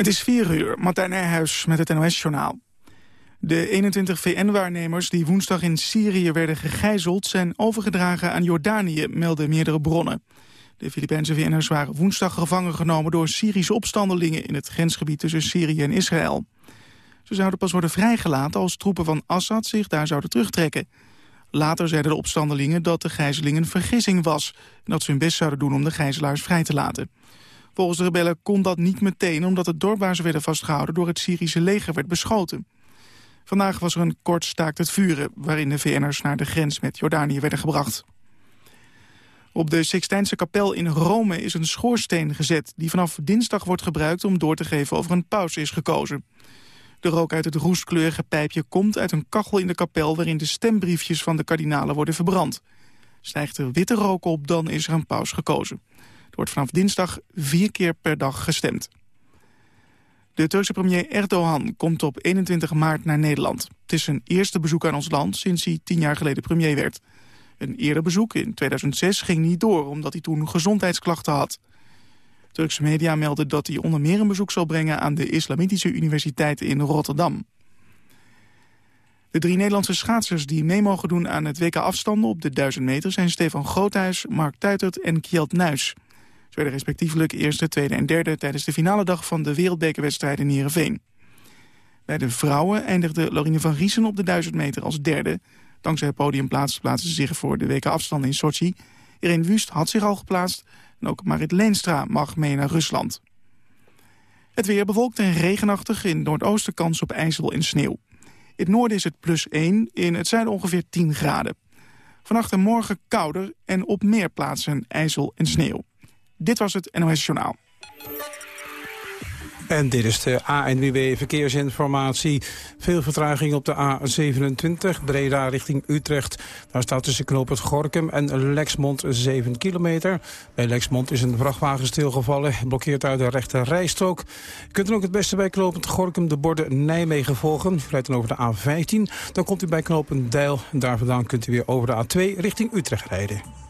Het is 4 uur, Martijn Nijhuis met het NOS-journaal. De 21 VN-waarnemers die woensdag in Syrië werden gegijzeld... zijn overgedragen aan Jordanië, melden meerdere bronnen. De Filipijnse VN'ers waren woensdag gevangen genomen... door Syrische opstandelingen in het grensgebied tussen Syrië en Israël. Ze zouden pas worden vrijgelaten als troepen van Assad zich daar zouden terugtrekken. Later zeiden de opstandelingen dat de gijzeling een vergissing was... en dat ze hun best zouden doen om de gijzelaars vrij te laten. Volgens de rebellen kon dat niet meteen... omdat het dorp waar ze werden vastgehouden door het Syrische leger werd beschoten. Vandaag was er een kort staakt het vuren... waarin de VN'ers naar de grens met Jordanië werden gebracht. Op de Sixtijnse kapel in Rome is een schoorsteen gezet... die vanaf dinsdag wordt gebruikt om door te geven of er een paus is gekozen. De rook uit het roestkleurige pijpje komt uit een kachel in de kapel... waarin de stembriefjes van de kardinalen worden verbrand. Stijgt er witte rook op, dan is er een paus gekozen. Er wordt vanaf dinsdag vier keer per dag gestemd. De Turkse premier Erdogan komt op 21 maart naar Nederland. Het is zijn eerste bezoek aan ons land sinds hij tien jaar geleden premier werd. Een eerder bezoek in 2006 ging niet door omdat hij toen gezondheidsklachten had. Turkse media melden dat hij onder meer een bezoek zal brengen aan de Islamitische Universiteit in Rotterdam. De drie Nederlandse schaatsers die mee mogen doen aan het WK afstanden op de 1000 meter zijn Stefan Groothuis, Mark Tuitert en Kjeld Nuis. Ze werden respectievelijk eerste, tweede en derde tijdens de finale dag van de wereldbekerwedstrijd in Heerenveen. Bij de vrouwen eindigde Lorine van Riesen op de 1000 meter als derde. Dankzij het podiumplaats plaatsen ze zich voor de WK afstanden in Sochi. Irene Wust had zich al geplaatst en ook Marit Leenstra mag mee naar Rusland. Het weer bewolkt en regenachtig. In noordoosten kans op ijzel en sneeuw. In het noorden is het plus 1, in het zuiden ongeveer 10 graden. Vannacht en morgen kouder en op meer plaatsen ijzel en sneeuw. Dit was het NOS Journaal. En dit is de ANWB Verkeersinformatie. Veel vertraging op de A27, Breda richting Utrecht. Daar staat tussen knoop het Gorkum en Lexmond 7 kilometer. Bij Lexmond is een vrachtwagen stilgevallen, blokkeert uit de rechte rijstrook. Je kunt er ook het beste bij knooppunt Gorkum de borden Nijmegen volgen. Dan over de A15, dan komt u bij knooppunt Deil. Daar vandaan kunt u weer over de A2 richting Utrecht rijden.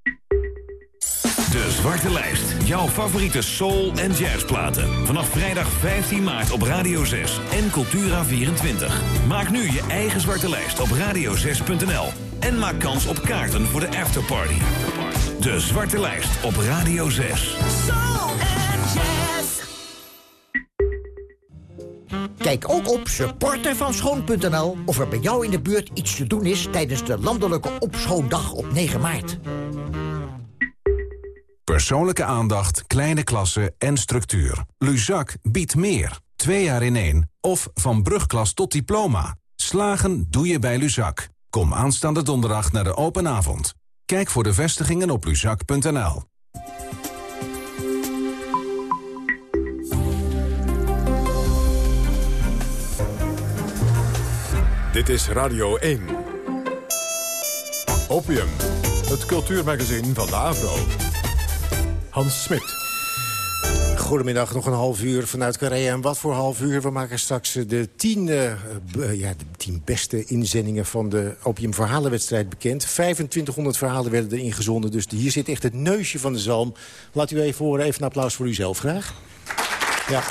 De Zwarte Lijst. Jouw favoriete soul- en jazzplaten. Vanaf vrijdag 15 maart op Radio 6 en Cultura24. Maak nu je eigen Zwarte Lijst op radio6.nl. En maak kans op kaarten voor de afterparty. De Zwarte Lijst op Radio 6. Soul and jazz. Kijk ook op supportervanschoon.nl of er bij jou in de buurt iets te doen is... tijdens de landelijke opschoondag op 9 maart. Persoonlijke aandacht, kleine klassen en structuur. Luzak biedt meer. Twee jaar in één. Of van brugklas tot diploma. Slagen doe je bij Luzak. Kom aanstaande donderdag naar de open avond. Kijk voor de vestigingen op luzak.nl. Dit is Radio 1. Opium, het cultuurmagazin van de Avro. Hans Smit. Goedemiddag, nog een half uur vanuit Carré. En wat voor half uur? We maken straks de tien, eh, b- ja, de tien beste inzendingen van de Opium Verhalenwedstrijd bekend. 2500 verhalen werden er ingezonden, dus hier zit echt het neusje van de zalm. Laat u even horen, even een applaus voor uzelf graag. Ja.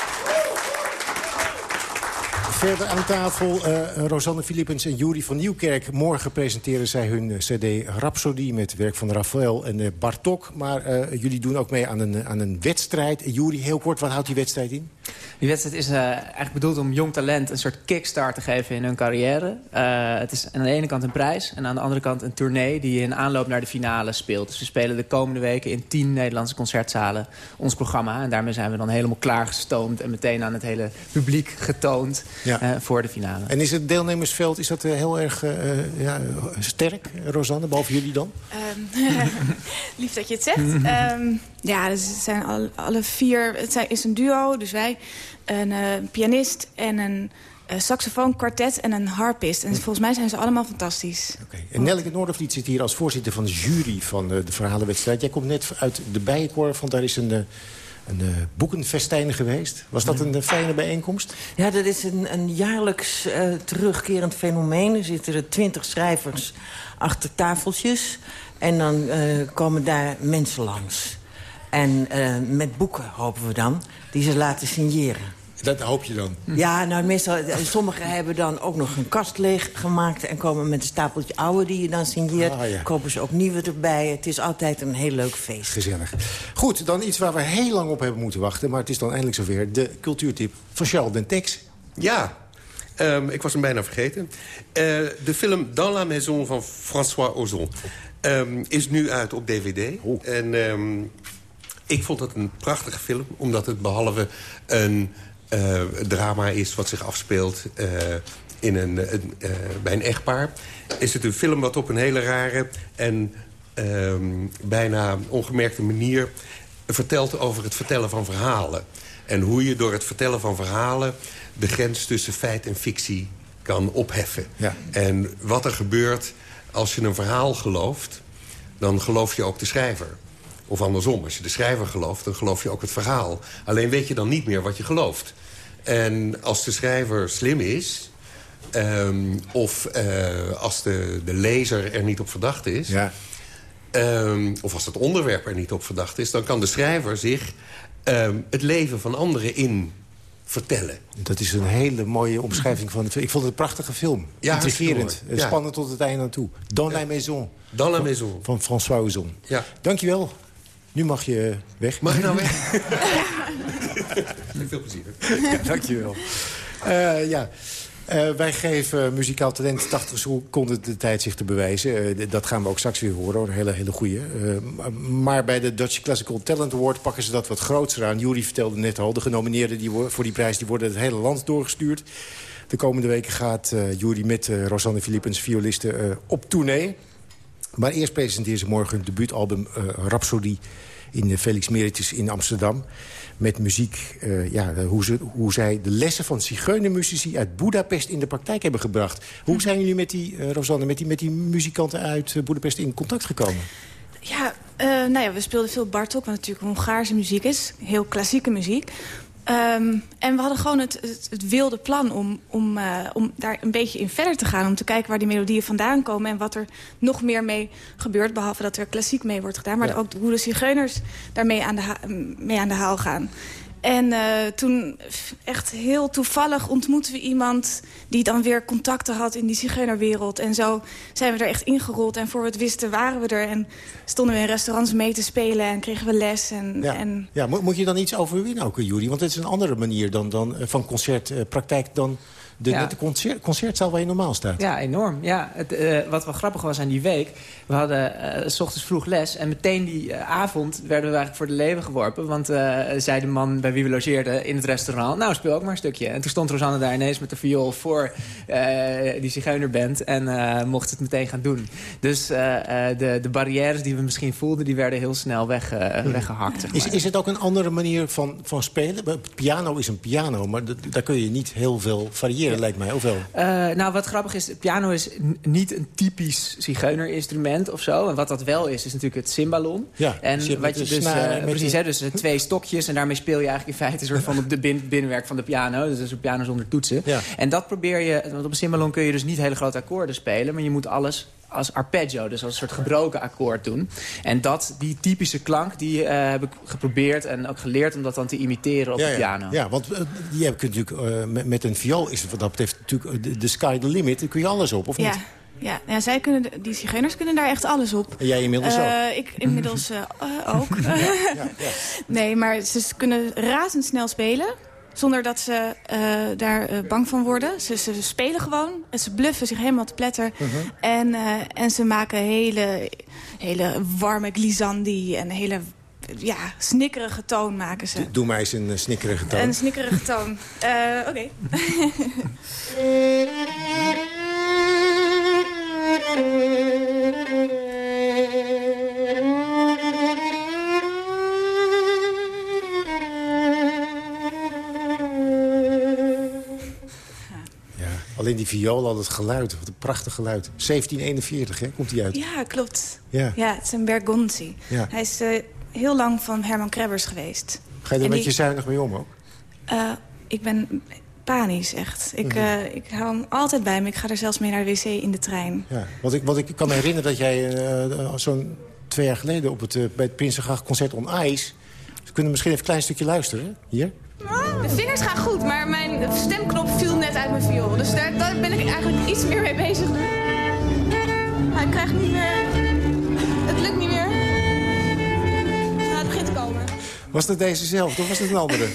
Verder aan tafel eh, Rosanne Philippens en Juri van Nieuwkerk. Morgen presenteren zij hun eh, cd Rhapsody met werk van Raphaël en eh, Bartok. Maar jullie doen ook mee aan een, aan een wedstrijd. Juri, heel kort, wat houdt die wedstrijd in? Die wedstrijd is eh, eigenlijk bedoeld om jong talent een soort kickstart te geven in hun carrière. Eh, het is aan de ene kant een prijs en aan de andere kant een tournee die in aanloop naar de finale speelt. Dus we spelen de komende weken in tien Nederlandse concertzalen ons programma. En daarmee zijn we dan helemaal klaargestoomd en meteen aan het hele publiek getoond Ja. eh, voor de finale. En is het deelnemersveld is dat, heel erg ja, sterk, Rosanne, behalve jullie dan? Ehm, lief dat je het zegt. Ehm, Ja, dus het zijn alle, alle vier. Het zijn, is een duo, dus wij, een uh, pianist en een uh, saxofoonkwartet en een harpist. En volgens mij zijn ze allemaal fantastisch. Okay. En Nelke Noordervliet zit hier als voorzitter van de jury van uh, de verhalenwedstrijd. Jij komt net uit de Bijenkorf, want daar is een... een boekenfestijn geweest. Was dat een fijne bijeenkomst? Ja, dat is een, een jaarlijks uh, terugkerend fenomeen. Er zitten er twintig schrijvers achter tafeltjes. En dan uh, komen daar mensen langs. En met boeken, hopen we dan, die ze laten signeren. Dat hoop je dan? Ja, nou meestal, sommigen hebben dan ook nog een kast leeg gemaakt... en komen met een stapeltje oude die je dan signeert. Ah, ja. Kopen ze ook nieuwe erbij. Het is altijd een heel leuk feest. Gezellig. Goed, dan iets waar we heel lang op hebben moeten wachten... maar het is dan eindelijk zover. De cultuurtip van Charles Dentex. Ja, um, ik was hem bijna vergeten. Uh, de film Dans la Maison van François Ozon... Um, is nu uit op DVD. Oh. En um, ik vond het een prachtige film... omdat het behalve een uh, drama is wat zich afspeelt uh, in een, een uh, bij een echtpaar... is het een film wat op een hele rare en um, bijna ongemerkte manier... vertelt over het vertellen van verhalen. En hoe je door het vertellen van verhalen... de grens tussen feit en fictie kan opheffen. Ja. En wat er gebeurt als je een verhaal gelooft... dan geloof je ook de schrijver. Of andersom, als je de schrijver gelooft, dan geloof je ook het verhaal. Alleen weet je dan niet meer wat je gelooft. En als de schrijver slim is... Um, of uh, als de, de lezer er niet op verdacht is... Ja. Um, of als het onderwerp er niet op verdacht is... dan kan de schrijver zich um, het leven van anderen in vertellen. Dat is een hele mooie omschrijving van... Ik vond het een prachtige film. Ja, Intrigerend. Ja. Spannend tot het einde aan toe. Dans ja. la maison. Dans la maison. Van, van François Ozon. Ja. Dankjewel. Nu mag je weg. Mag je nou weg? Veel plezier. Ja, dankjewel. Uh, ja. Uh, wij geven muzikaal talent 80 seconden de tijd zich te bewijzen. Uh, dat gaan we ook straks weer horen, een hele, hele goeie. Uh, maar bij de Dutch Classical Talent Award pakken ze dat wat groter aan. Jury vertelde net al, de genomineerden die voor die prijs die worden het hele land doorgestuurd. De komende weken gaat Jury met Rosanne Philippens, violisten, op tournee. Maar eerst presenteert ze morgen hun debuutalbum Rhapsody in de Felix Meritus in Amsterdam. Met muziek, uh, ja, hoe, ze, hoe zij de lessen van zigeunermuzici uit Budapest in de praktijk hebben gebracht. Hoe zijn jullie met die, uh, Rosanne, met die, met die muzikanten uit uh, Budapest in contact gekomen? Ja, nou ja, we speelden veel Bartok, wat natuurlijk Hongaarse muziek is. Heel klassieke muziek. Um, en we hadden gewoon het, het, het wilde plan om, om, uh, om daar een beetje in verder te gaan. Om te kijken waar die melodieën vandaan komen. En wat er nog meer mee gebeurt. Behalve dat er klassiek mee wordt gedaan. Maar ja. ook hoe de zigeuners daarmee aan de, mee aan de haal gaan. En uh, toen echt heel toevallig ontmoetten we iemand... die dan weer contacten had in die zigeunerwereld. En zo zijn we er echt ingerold. En voor we het wisten waren we er. En stonden we in restaurants mee te spelen en kregen we les. En, ja. En... ja moet je dan iets over winnen ook, Jury? Want het is een andere manier dan, dan, van concertpraktijk... dan de, ja. de concert, concertzaal waar je normaal staat. Ja, enorm. Ja, het, uh, wat wel grappig was aan die week... we hadden uh, s ochtends vroeg les... en meteen die uh, avond werden we eigenlijk voor de leeuwen geworpen. Want zei de man bij wie we logeerden in het restaurant... nou, speel ook maar een stukje. En toen stond Rosanne daar ineens met de viool voor die zigeunerband... en mocht het meteen gaan doen. Dus de, de barrières die we misschien voelden... die werden heel snel weg, hmm. weggehakt. Zeg maar. is, is het ook een andere manier van, van spelen? Piano is een piano, maar daar kun je niet heel veel variëren lijkt mij, of wel? Uh, nou, wat grappig is, piano is niet een typisch zigeunerinstrument of zo. En wat dat wel is, is natuurlijk het cymbalon. Ja, en wat je dus, uh, precies, hè, dus twee stokjes. En daarmee speel je eigenlijk in feite een soort van op de bin binnenwerk van de piano. Dus dat is een piano zonder toetsen. Ja. En dat probeer je, want op een cymbalon kun je dus niet hele grote akkoorden spelen. Maar je moet alles als arpeggio, dus als een soort gebroken akkoord doen. En dat, die typische klank, die uh, heb ik geprobeerd en ook geleerd om dat dan te imiteren op ja, de piano. Ja, ja want uh, je kunt natuurlijk, uh, met, met, een viool is het wat dat betreft natuurlijk de, de sky the limit. Daar kun je alles op, of ja. niet? Ja, ja zij kunnen, die zigeuners kunnen daar echt alles op. En jij inmiddels ook? Ik inmiddels ook. ja, ja, nee, maar ze kunnen razendsnel spelen. Zonder dat ze uh, daar uh, bang van worden. Ze, ze, spelen gewoon. En ze bluffen zich helemaal te pletter. Uh -huh. en, uh, en ze maken hele, hele warme glissandi. En hele ja, snikkerige toon maken ze. Doe mij eens een snikkerige toon. Een snikkerige toon. Oké. Alleen die viool, al het geluid. Wat een prachtig geluid. 1741, hè, komt hij uit. Ja, klopt. Ja. Ja, het is een Bergonzi. Ja. Hij is eh, heel lang van Herman Krebbers geweest. Ga je er En een die- beetje zuinig mee om ook? Eh, ik ben panisch, echt. Ik, Mhm. eh, ik hou hem altijd bij me. Ik ga er zelfs mee naar de wc in de trein. Ja. Want ik, wat ik kan me herinneren dat jij zo'n twee jaar geleden... Op het, bij het Prinsengracht concert on Ice... We kunnen misschien even een klein stukje luisteren? Hier. De vingers gaan goed, maar mijn stemknop viel net uit mijn viool. Dus daar, ben ik eigenlijk iets meer mee bezig. Hij krijgt niet meer... Het lukt niet meer. Het begint te komen. Was dat deze zelf of was het een andere?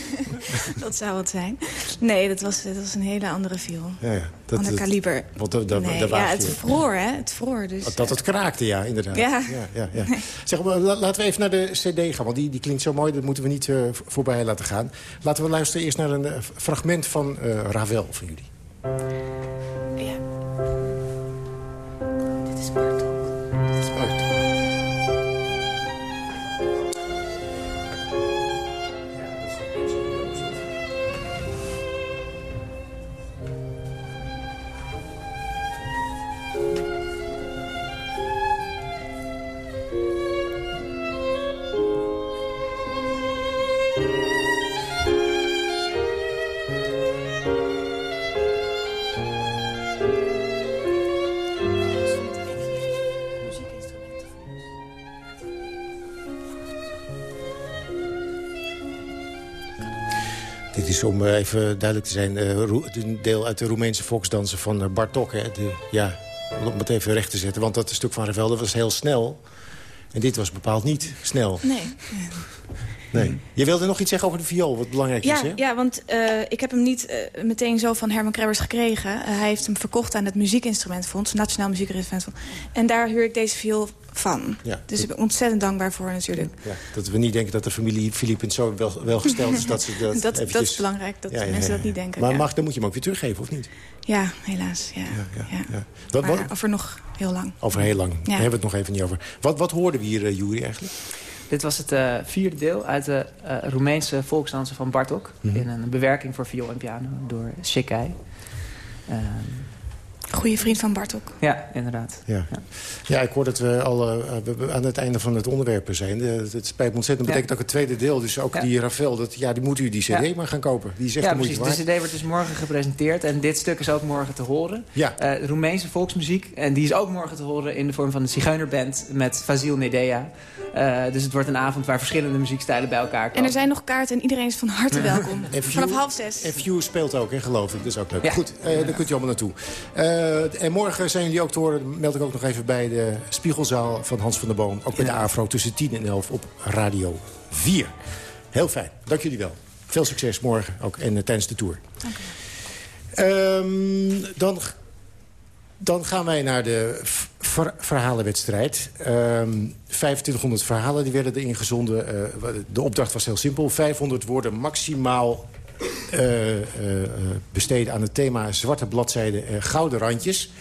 Dat zou het zijn. Nee, dat was, dat was een hele andere viool. ja, ja. Dat, Ander dat- kaliber. Want nee, ja, het vroor, hè? Het vroor, dus... Dat het kraakte, ja, inderdaad. Ja. ja, ja, ja. Zeg maar, la- laten we even naar de cd gaan, want die, die klinkt zo mooi. Dat moeten we niet eh, voorbij laten gaan. Laten we luisteren eerst naar een eh, fragment van eh, Ravel van jullie. Ja. Dit is Bartok. Om eh, even duidelijk te zijn, eh, een deel uit de Roemeense volksdansen van eh, Bartok. Hè? De, ja, om het even recht te zetten, want dat stuk van Ravel dat was heel snel. En dit was bepaald niet snel. Nee. Nee. Je wilde nog iets zeggen over de viool, wat belangrijk is, Ja, hè? ja, want eh, ik heb hem niet eh, meteen zo van Herman Krebbers gekregen. Eh, hij heeft hem verkocht aan het Muziekinstrumentfonds, Nationaal Muziekinstrumentfonds. En daar huur ik deze viool van. Ja, dus dat- ik ben ontzettend dankbaar voor natuurlijk. Ja, dat we niet denken dat de familie Philippens zo wel, welgesteld is dat ze dat Dat, dat eventjes- is belangrijk, dat Ja, mensen dat niet denken. Maar mag, dan moet je hem ook weer teruggeven, of niet? ja, helaas. Ja. ja, Maar over nog heel lang. over heel lang. Daar hebben we het nog even niet over. Wat, wat hoorden we hier, Juri, eigenlijk? Dit was het eh, vierde deel uit de eh, Roemeense volksdansen van Bartok. Mhm. In een bewerking voor viool en piano door Shikai. Ehm, Goeie vriend van Bartok. ja, inderdaad. Ja. ja, ik hoor dat we al eh, we aan het einde van het onderwerp zijn. Eh, Het spijt me ontzettend. Dat Ja. betekent ook het tweede deel. Dus ook Ja. die Ravel, dat, ja, die moet u die cd Ja. maar gaan kopen. Die is echt ja, de precies. waard. De cd wordt dus morgen gepresenteerd. En dit stuk is ook morgen te horen. Ja. Eh, Roemeense volksmuziek. En die is ook morgen te horen in de vorm van een zigeunerband met Fazil Nedea. Eh, dus het wordt een avond waar verschillende muziekstijlen bij elkaar komen. En er zijn nog kaarten en iedereen is van harte welkom. Vanaf half zes. En View speelt ook, hè, geloof ik. Dat is ook leuk. Ja. Goed, eh, daar kunt u allemaal naartoe. Eh, en morgen zijn jullie ook te horen, meld ik ook nog even bij de Spiegelzaal van Hans van der Boom. Ook bij de AFRO tussen 10 en 11 op Radio 4. Heel fijn, dank jullie wel. Veel succes morgen ook en eh, tijdens de tour. Ehm, dan, dan gaan wij naar de ver- verhalenwedstrijd. Ehm 2500 verhalen die werden erin gezonden. Eh, de opdracht was heel simpel. 500 woorden maximaal besteden aan het thema zwarte bladzijden en gouden randjes.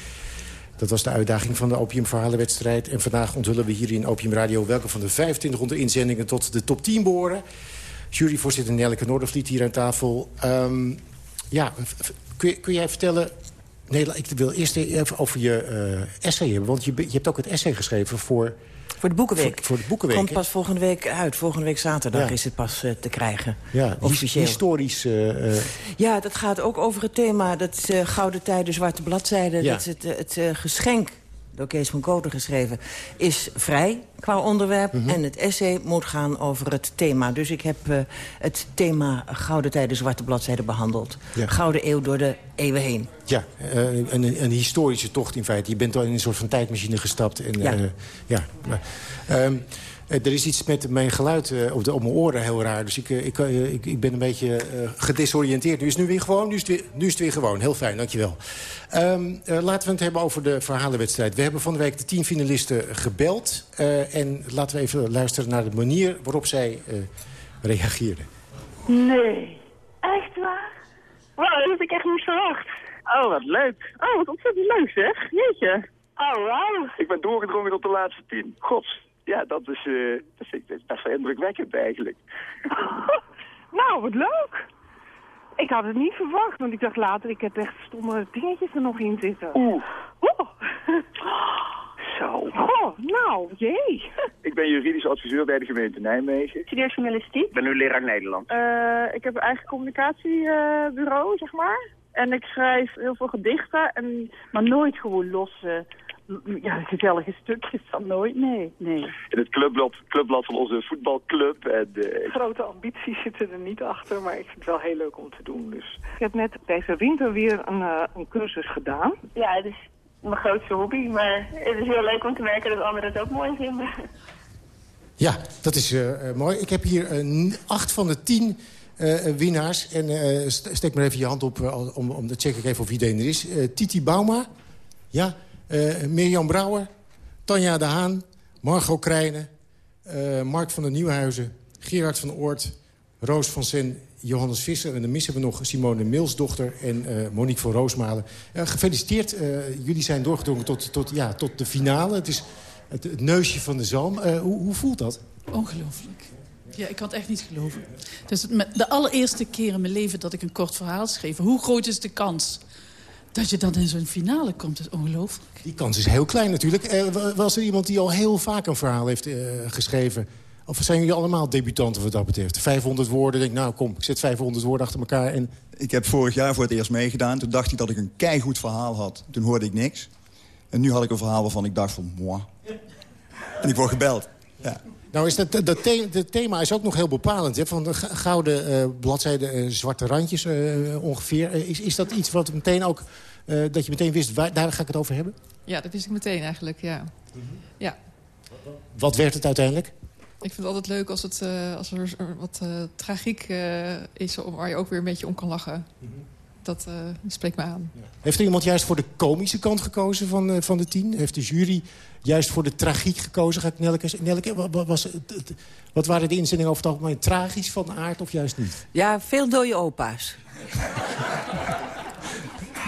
Dat was de uitdaging van de Opium Verhalenwedstrijd. En vandaag onthullen we hier in Opium Radio... welke van de 2500 inzendingen tot de top 10 behoren. Juryvoorzitter Nelleke Noordervliet hier aan tafel. Ehm, ja, kun, jij vertellen... Nee, ik wil eerst even over je eh, essay hebben. Want je, je hebt ook het essay geschreven voor... Voor de Boekenweek. Voor, voor de Boekenweek. Komt pas volgende week uit. Volgende week zaterdag Ja. is het pas eh, te krijgen. Ja, officieel. historisch... eh, eh, Ja, dat gaat ook over het thema. Dat is, Gouden Tijden, Zwarte Bladzijden. Ja. Dat is het, het geschenk, door Kees van Koten geschreven... is vrij qua onderwerp. Mhm. En het essay moet gaan over het thema. Dus ik heb eh, het thema Gouden Tijden, Zwarte Bladzijden behandeld. Ja. Gouden Eeuw door de eeuwen heen. Ja, eh, een, een historische tocht in feite. Je bent al in een soort van tijdmachine gestapt. En, Ja. eh, ja. maar, ehm, eh, er is iets met mijn geluid eh, op, de, op mijn oren heel raar. Dus ik, eh, ik, eh, ik, ik ben een beetje eh, gedesoriënteerd. Nu is het nu weer gewoon. Nu is het weer, nu is het weer gewoon. Heel fijn, dankjewel. Ehm eh, laten we het hebben over de verhalenwedstrijd. We hebben van de week de tien finalisten gebeld. eh, en laten we even luisteren naar de manier waarop zij eh, reageerden. Nee. Echt waar? Wauw, dat had ik echt niet verwacht. Oh, wat leuk. Oh, wat ontzettend leuk zeg. Jeetje. Oh, wauw. Ik ben doorgedrongen tot de laatste tien. Gods. Ja, dat is, eh dat vind ik best wel indrukwekkend eigenlijk. nou, wat leuk. Ik had het niet verwacht, want ik dacht later, ik heb echt stomme dingetjes er nog in zitten. Oeh. Oh. Zo. Oh, nou, jee. Ik ben juridisch adviseur bij de gemeente Nijmegen. Studeer journalistiek? Ik ben nu leraar Nederland. Eh, ik heb een eigen communicatiebureau, zeg maar. En ik schrijf heel veel gedichten, en, maar nooit gewoon losse, ja, gezellige stukjes. Dan nooit, nee, nee. In het clubblad, clubblad van onze voetbalclub. En, eh, Grote ambities zitten er niet achter, maar ik vind het wel heel leuk om te doen. Dus. Ik heb net deze winter weer een, eh, een cursus gedaan. Ja, het is mijn grootste hobby, maar het is heel leuk om te merken dat anderen het ook mooi vinden. Ja, dat is eh, mooi. Ik heb hier acht van de tien winnaars. En eh, st- steek maar even je hand op, om, om te checken even of iedereen er is. Eh, Titi Bauma, ja, Mirjam Brouwer, Tanja de Haan, Margot Krijnen... eh, Mark van der Nieuwhuizen, Gerard van Oort, Roos van Sen... Johannes Visser en dan missen we nog Simone Milsdochter en eh, Monique van Roosmalen. Eh, gefeliciteerd, eh, jullie zijn doorgedrongen tot, tot, ja, tot de finale. Het is het, neusje van de zalm. Eh, hoe, hoe voelt dat? Ongelooflijk. Ja, ik kan het echt niet geloven. Het is de allereerste keer in mijn leven dat ik een kort verhaal schreef. Hoe groot is de kans dat je dan in zo'n finale komt? Is ongelooflijk. Die kans is heel klein natuurlijk. Eh, wa- was er iemand die al heel vaak een verhaal heeft eh, geschreven? Of zijn jullie allemaal debutanten wat dat betreft? 500 woorden, denk ik, nou kom, ik zet 500 woorden achter elkaar. En... Ik heb vorig jaar voor het eerst meegedaan. Toen dacht ik dat ik een keigoed verhaal had. Toen hoorde ik niks. En nu had ik een verhaal waarvan ik dacht van, moi. En ik word gebeld. Ja. Nou, is dat, dat, the- thema is ook nog heel bepalend. Hè? Van de gouden eh bladzijden, eh, zwarte randjes eh, ongeveer. Is, is dat iets wat meteen ook, dat je meteen wist, waar, daar ga ik het over hebben? Ja, dat wist ik meteen eigenlijk, ja. Ja, Wat werd het uiteindelijk? ik vind het altijd leuk als, het, als er wat tragiek is... waar je ook weer een beetje om kan lachen. Dat eh, spreekt me aan. Heeft er iemand juist voor de komische kant gekozen van, eh, van de tien? Heeft de jury juist voor de tragiek gekozen? Ga ik Nelke, Nelke wa- wa- was, wat waren de inzendingen over het algemeen? Tragisch van aard of juist niet? Ja, veel dode opa's.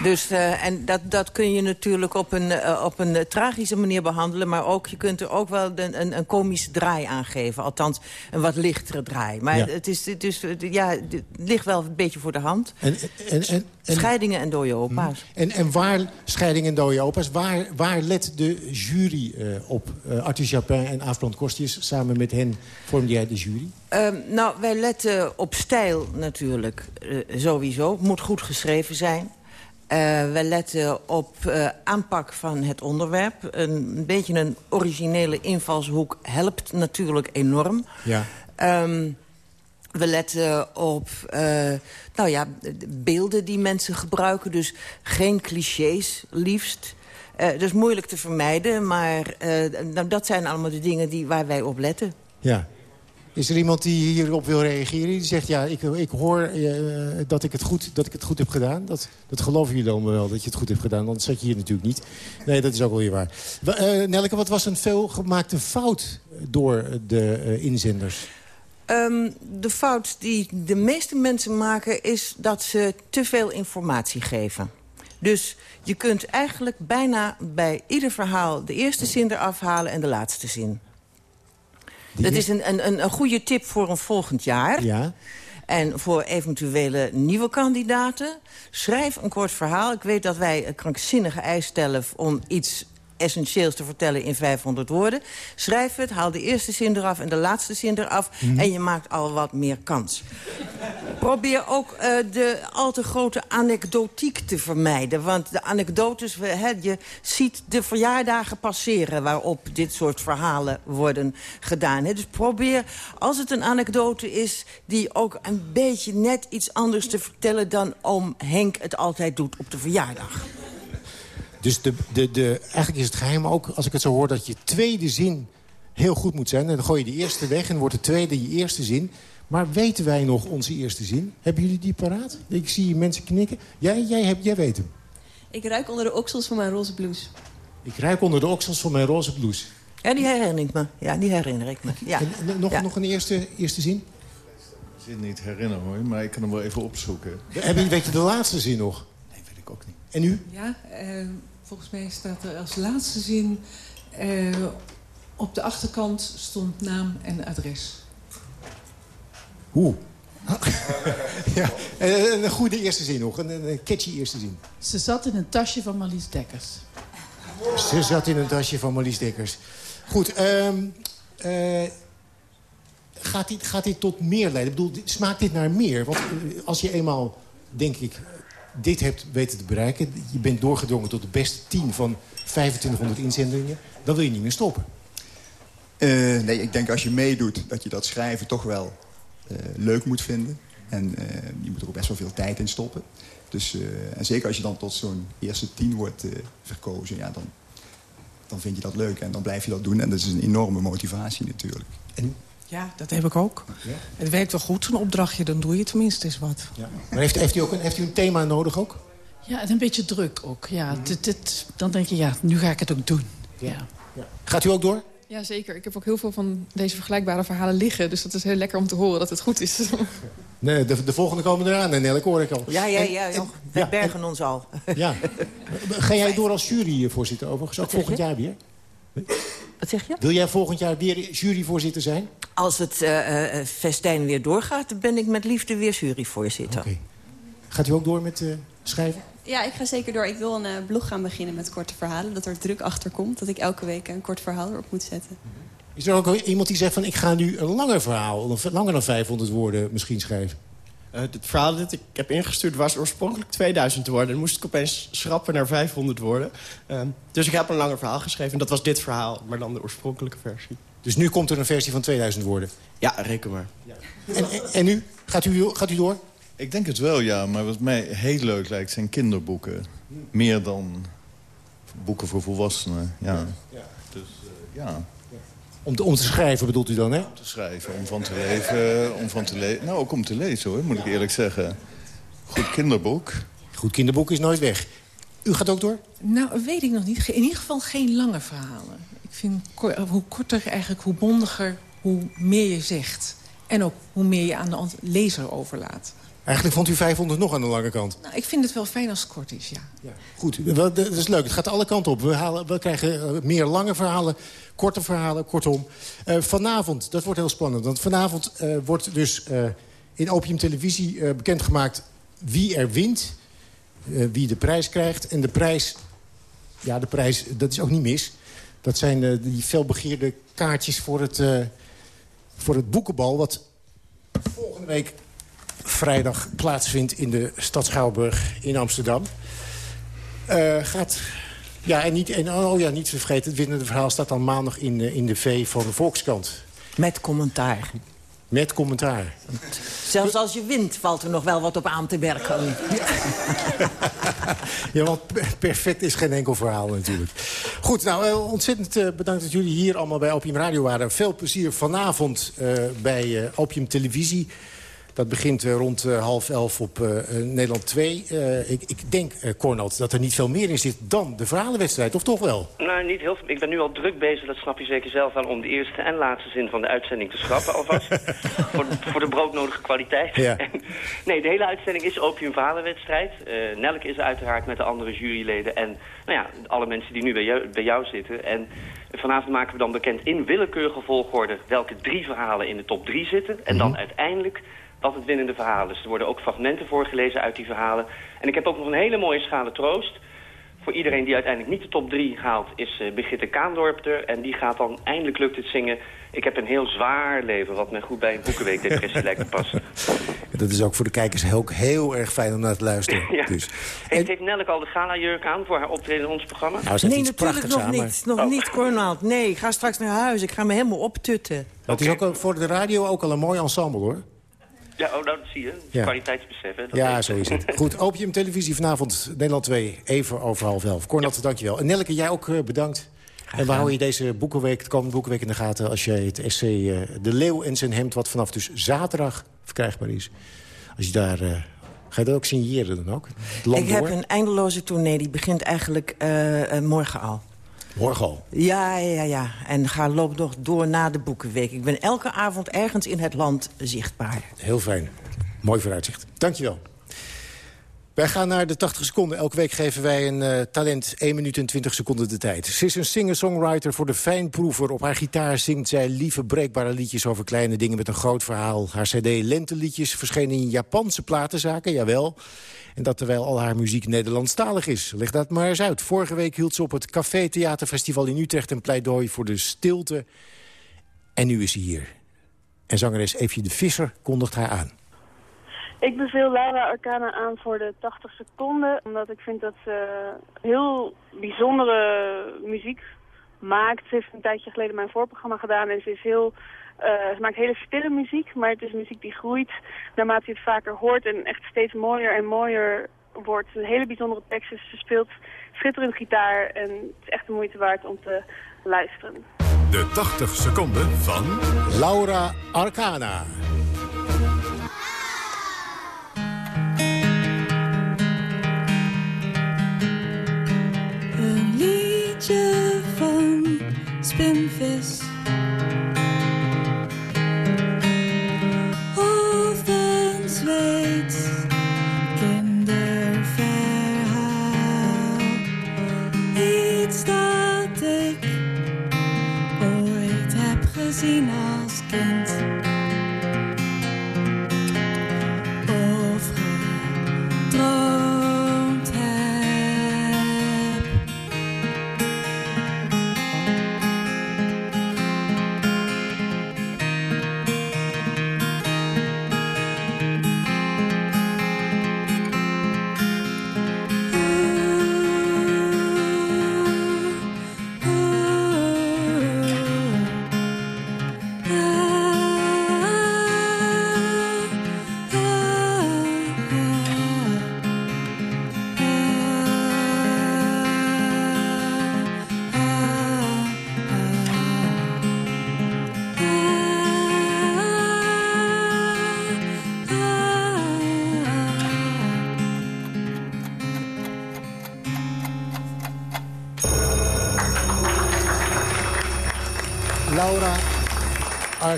Dus, eh, en dat, dat kun je natuurlijk op een, eh, op een tragische manier behandelen... maar ook, je kunt er ook wel een, een, een komische draai aan geven. Althans, een wat lichtere draai. Maar Ja. het, is, het, is, ja, het ligt wel een beetje voor de hand. En, en, en, en, Scheidingen en dode opa's. en, en waar, scheiding en dode opa's, waar, waar let de jury eh, op? Arthur Japin en Aafbrand Kostjes, samen met hen vormde jij de jury? Ehm, nou, wij letten op stijl natuurlijk sowieso. Moet goed geschreven zijn. Eh wij letten op eh, aanpak van het onderwerp. Een, beetje een originele invalshoek helpt natuurlijk enorm. Ja. Ehm, we letten op eh, nou ja, de beelden die mensen gebruiken. Dus geen clichés, liefst. Dat is moeilijk te vermijden, maar nou, dat zijn allemaal de dingen die, waar wij op letten. Ja. Is er iemand die hierop wil reageren? Die zegt, ja, ik, ik hoor eh, dat, ik het goed, dat ik het goed heb gedaan. Dat, dat geloven jullie allemaal wel, dat je het goed hebt gedaan. Anders zat je hier natuurlijk niet. Nee, dat is ook wel weer waar. Wa- eh, Nelleke, wat was een veelgemaakte fout door de eh, inzenders? Ehm, de fout die de meeste mensen maken is dat ze te veel informatie geven. Dus je kunt eigenlijk bijna bij ieder verhaal de eerste zin eraf halen en de laatste zin. Dat is een, een, een, goede tip voor een volgend jaar. Ja. En voor eventuele nieuwe kandidaten, schrijf een kort verhaal. Ik weet dat wij krankzinnige eis stellen om iets essentieels te vertellen in 500 woorden. Schrijf het, haal de eerste zin eraf en de laatste zin eraf... Mhm. en je maakt al wat meer kans. Probeer ook eh, de al te grote anekdotiek te vermijden. Want de anekdotes, hè, je ziet de verjaardagen passeren... waarop dit soort verhalen worden gedaan. Dus probeer, als het een anekdote is... die ook een beetje net iets anders te vertellen... dan oom Henk het altijd doet op de verjaardag. Dus de, de, de, eigenlijk is het geheim ook, als ik het zo hoor... dat je tweede zin heel goed moet zijn. En dan gooi je de eerste weg en wordt de tweede je eerste zin. Maar weten wij nog onze eerste zin? Hebben jullie die paraat? Ik zie mensen knikken. Jij, jij, hebt, jij weet hem. Ik ruik onder de oksels van mijn roze blouse. Ik ruik onder de oksels van mijn roze blouse. Ja, die herinner ik me. Ja, die herinner ik me. Ja. En, en nog, Ja. nog een eerste, eerste zin? Ik zit niet herinneren hoor, maar ik kan hem wel even opzoeken. Heb je, weet je de laatste zin nog? Nee, weet ik ook niet. En u? Ja, eh, volgens mij staat er als laatste zin... eh, op de achterkant stond naam en adres. Hoe? ja, een goede eerste zin nog, een, een catchy eerste zin. Ze zat in een tasje van Marlies Dekkers. Ze zat in een tasje van Marlies Dekkers. Goed, ehm, eh, gaat, dit, gaat dit tot meer leiden? Ik bedoel, smaakt dit naar meer? Want eh, als je eenmaal, denk ik, dit hebt weten te bereiken... je bent doorgedrongen tot de beste 10 van 2500 inzendingen... dan wil je niet meer stoppen. Eh, nee, ik denk als je meedoet dat je dat schrijven toch wel eh, leuk moet vinden. En eh, je moet er ook best wel veel tijd in stoppen. Dus, eh, en zeker als je dan tot zo'n eerste tien wordt eh, verkozen, ja, dan, dan vind je dat leuk. En dan blijf je dat doen. En dat is een enorme motivatie natuurlijk. Ja, dat heb ik ook. Het werkt wel goed, zo'n opdrachtje. Dan doe je tenminste eens wat. Maar heeft, heeft, u ook een, heeft u een thema nodig ook? Ja, en een beetje druk ook. Ja, dit, dit, dan denk je, ja, nu ga ik het ook doen. Ja. Gaat u ook door? Ja, zeker. Ik heb ook heel veel van deze vergelijkbare verhalen liggen. Dus dat is heel lekker om te horen dat het goed is. Nee, de, de volgende komen eraan, en Nellek hoor ik al. Ja, ja, ja. en- bergen ons al. Ja. Ga jij door als juryvoorzitter overigens? Ook volgend jaar weer? Wat zeg je? Wil jij volgend jaar weer juryvoorzitter zijn? Als het eh, eh, festijn weer doorgaat, dan ben ik met liefde weer juryvoorzitter. Gaat u ook door met eh, schrijven? Ja, ik ga zeker door. Ik wil een blog gaan beginnen met korte verhalen. Dat er druk achter komt. Dat ik elke week een kort verhaal erop moet zetten. Is er ook iemand die zegt van ik ga nu een langer verhaal, een langer dan 500 woorden misschien schrijven? Eh, het verhaal dat ik heb ingestuurd was oorspronkelijk 2000 woorden. Dan moest ik opeens schrappen naar 500 woorden. Ehm, dus ik heb een langer verhaal geschreven. En dat was dit verhaal, maar dan de oorspronkelijke versie. Dus nu komt er een versie van 2000 woorden? Ja, reken maar. En, en, en nu? Gaat u, gaat u door? Ik denk het wel, ja. Maar wat mij heel leuk lijkt zijn kinderboeken. Meer dan boeken voor volwassenen. Ja. Dus eh, ja, Om te, om te schrijven bedoelt u dan, hè? om te schrijven, om van te leven, om van te lezen. Nou, ook om te lezen hoor, moet ik eerlijk zeggen. Goed kinderboek. Goed kinderboek is nooit weg. U gaat ook door? Nou, weet ik nog niet. In ieder geval geen lange verhalen. Ik vind eh, hoe korter eigenlijk, hoe bondiger, hoe meer je zegt. En ook hoe meer je aan de lezer overlaat. Eigenlijk vond u 500 nog aan de lange kant. Nou, ik vind het wel fijn als het kort is, ja. Goed, wel, dat is leuk. Het gaat alle kanten op. We, halen, we krijgen eh, meer lange verhalen, korte verhalen, kortom. Eh, vanavond, dat wordt heel spannend. Want vanavond eh, wordt dus in Opium Televisie bekendgemaakt wie er wint. wie de prijs krijgt. En de prijs, ja, de prijs, dat is ook niet mis. Dat zijn die felbegeerde kaartjes voor het, voor het boekenbal... wat volgende week vrijdag plaatsvindt in de stad Schouwburg in Amsterdam. Eh, gaat... Ja, en niet, en, oh ja, niet te vergeten, het winnende verhaal staat dan maandag in, eh, in de V van de Volkskrant. Met commentaar. Met commentaar. Zelfs als je wint, valt er nog wel wat op aan te werken. Ja, want per- perfect is geen enkel verhaal natuurlijk. Goed, nou, eh, ontzettend bedankt dat jullie hier allemaal bij Opium Radio waren. Veel plezier vanavond bij Opium Televisie. Dat begint eh, rond eh, half elf op eh, Nederland 2. Eh, ik, ik denk, Cornald, dat er niet veel meer in zit dan de verhalenwedstrijd, of toch wel? Nou, niet heel veel. Ik ben nu al druk bezig, dat snap je zeker zelf wel... om de eerste en laatste zin van de uitzending te schrappen alvast. voor, voor de broodnodige kwaliteit. Ja. Nee, de hele uitzending is Opium Verhalenwedstrijd. Eh Nelke is er uiteraard met de andere juryleden... en nou ja, alle mensen die nu bij jou, bij jou zitten. En vanavond maken we dan bekend in willekeurige volgorde... welke drie verhalen in de top drie zitten. En dan uiteindelijk wat het winnende verhaal is. Er worden ook fragmenten voorgelezen uit die verhalen. En ik heb ook nog een hele mooie schale troost... Voor iedereen die uiteindelijk niet de top 3 haalt, is uh, Brigitte Kaandorp er. En die gaat dan, eindelijk lukt het zingen... Ik heb een heel zwaar leven, wat me goed bij een boekenweekdepressie lijkt te passen. Dat is ook voor de kijkers heel, heel erg fijn om naar te luisteren. Ja. Dus. Heeft, heeft Nelleke al de gala-jurk aan voor haar optreden in ons programma? Nou, ze heeft Nee, iets natuurlijk prachtigs nog aan, niet. maar- Nog niet, Cornald. Nee, ik ga straks naar huis. Ik ga me helemaal optutten. Dat is ook voor de radio ook al een mooi ensemble, hoor. Ja, oh, nou, dat zie je. Ja. Kwaliteitsbesef, hè. Dat Ja, zo is het. Goed, Opium Televisie vanavond, Nederland 2, even over half elf. Cornel, dankjewel. En Nelleke, jij ook eh, bedankt. En waar hou je deze boekenweek, de komende boekenweek in de gaten... als je het essay eh, De Leeuw en zijn hemd, wat vanaf dus zaterdag verkrijgbaar is. Als je daar... eh, ga je dat ook signeren dan ook? Ik heb een eindeloze tournee. Die begint eigenlijk morgen al. Morgen al? Ja, ja, ja. En ga loop nog door na de Boekenweek. Ik ben elke avond ergens in het land zichtbaar. Heel fijn. Mooi vooruitzicht. Dankjewel. Wij gaan naar de 80 seconden. Elke week geven wij een uh, talent 1 minuut en 20 seconden de tijd. Ze is een singer-songwriter voor de fijnproever. Op haar gitaar zingt zij lieve, breekbare liedjes over kleine dingen met een groot verhaal. Haar cd Lenteliedjes verschenen in Japanse platenzaken, jawel. En dat terwijl al haar muziek Nederlandstalig is. Leg dat maar eens uit. Vorige week hield ze op het Café Theaterfestival in Utrecht... een pleidooi voor de stilte. En nu is ze hier. En zangeres Eefje de Visser kondigt haar aan. Ik beveel Laura Arcana aan voor de 80 seconden. Omdat ik vind dat ze heel bijzondere muziek maakt. Ze heeft een tijdje geleden mijn voorprogramma gedaan. En ze, is heel, uh, ze maakt hele stille muziek. Maar het is muziek die groeit naarmate je het vaker hoort. En echt steeds mooier en mooier wordt. Een hele bijzondere teksten. Ze speelt schitterend gitaar. En het is echt de moeite waard om te luisteren. De 80 seconden van... Laura Arcana. Van Spinvis. Of een Zweeds. Iets dat ik ooit heb gezien als kind. Of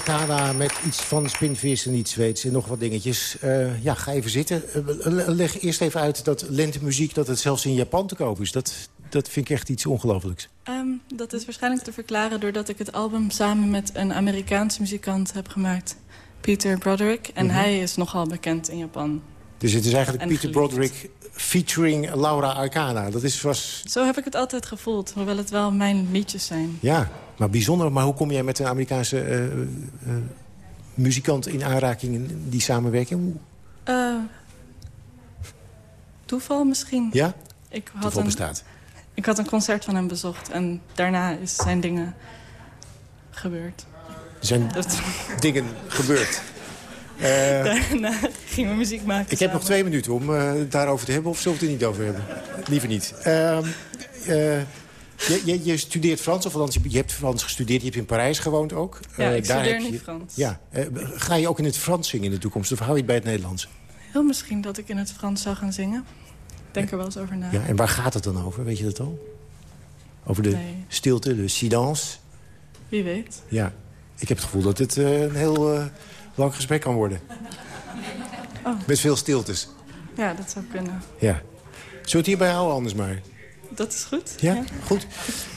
Arcana met iets van spinvis en iets Zweeds en nog wat dingetjes. Eh, ja, ga even zitten. Eh, leg eerst even uit dat lentemuziek, dat het zelfs in Japan te koop is. Dat, dat vind ik echt iets ongelooflijks. Ehm, dat is waarschijnlijk te verklaren doordat ik het album samen met een Amerikaanse muzikant heb gemaakt. Peter Broderick. En Mhm. hij is nogal bekend in Japan. Dus het is eigenlijk En Peter geliefd. Broderick featuring Laura Arcana. Dat is, was, Zo heb ik het altijd gevoeld, hoewel het wel mijn liedjes zijn. ja, maar bijzonder. Maar hoe kom jij met een Amerikaanse eh, eh, muzikant in aanraking in die samenwerking? Hoe- Eh, toeval misschien. Ja? Ik had Toeval een, bestaat. Ik had een concert van hem bezocht en daarna is zijn dingen gebeurd. Er zijn Dat- dingen gebeurd. Eh, daarna gingen we muziek maken ik heb nog twee minuten om eh, het daarover te hebben. Of zullen we het er niet over hebben? Liever niet. Ehm, eh, je, je, je studeert Frans, of althans, je hebt Frans gestudeerd. Je hebt in Parijs gewoond ook. Ja, Eh, ik daar studeer heb je- Frans. Ja. Eh, ga je ook in het Frans zingen in de toekomst? Of hou je het bij het Nederlands? Heel misschien dat ik in het Frans zou gaan zingen. Ik denk er wel eens over na. Ja, en waar gaat het dan over? Weet je dat al? Over de Nee. stilte, de silence? Wie weet. Ja. Ik heb het gevoel dat het eh, een heel lang gesprek kan worden. Oh. Met veel stiltes. Ja, dat zou kunnen. Ja. Zullen we het hierbij houden anders maar? Dat is goed. Ja, goed.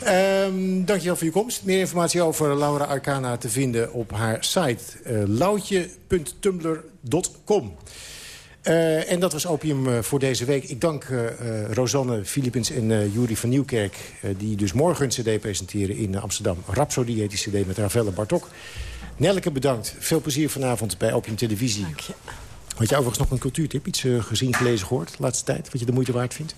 Ehm dankjewel voor je komst. Meer informatie over Laura Arcana te vinden op haar site. eh loutje.tumblr.com. Eh, en dat was Opium eh, voor deze week. Ik dank Rosanne Philippens en eh Jury van Nieuwkerk... die dus morgen een cd presenteren in Amsterdam. Rhapsody heet die cd met Ravelle Bartok. Nelke bedankt. Veel plezier vanavond bij Opium Televisie. Dank je. Had je overigens nog een cultuurtip? Iets gezien, gelezen, gehoord de laatste tijd? Wat je de moeite waard vindt?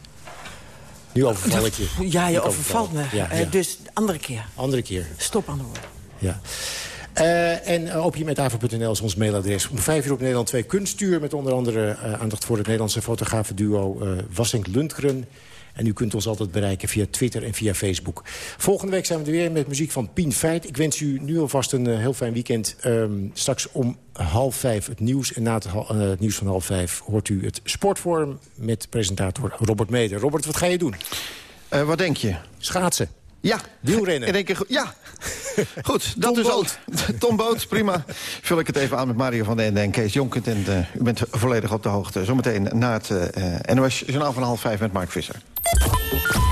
Nu overval ik je. Ja, je overvalt me. Ja, Eh, ja. Dus andere keer. Andere keer. Stop aan de woord. Ja. Eh, en uh, opiumetafel.nl is ons mailadres. Om vijf uur op Nederland 2 kunststuur... met onder andere eh, aandacht voor het Nederlandse fotografenduo uh, Wassink Lundgren. En u kunt ons altijd bereiken via Twitter en via Facebook. Volgende week zijn we er weer met muziek van Pien Feit. Ik wens u nu alvast een uh, heel fijn weekend. Um, straks om half vijf het nieuws. En na het, uh, het nieuws van half vijf hoort u het Sportforum... met presentator Robert Meder. Robert, wat ga je doen? Uh, wat denk je? Schaatsen. Ja. Wielrennen. In één keer, ja. Goed, dat is al. Tom Boot, prima. Vul ik het even aan met Mario van den Ende en Kees Jonkent. En uh, u bent volledig op de hoogte. Zometeen na het uh, NOS Journaal van half vijf met Mark Visser.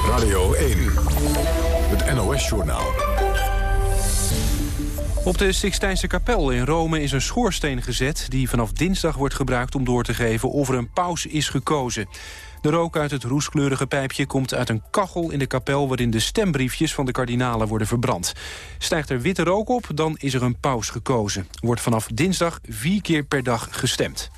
Radio 1, het NOS-journaal. Op de Sixtijnse kapel in Rome is een schoorsteen gezet... die vanaf dinsdag wordt gebruikt om door te geven of er een paus is gekozen. De rook uit het roeskleurige pijpje komt uit een kachel in de kapel... waarin de stembriefjes van de kardinalen worden verbrand. Stijgt er witte rook op, dan is er een paus gekozen. Wordt vanaf dinsdag vier keer per dag gestemd.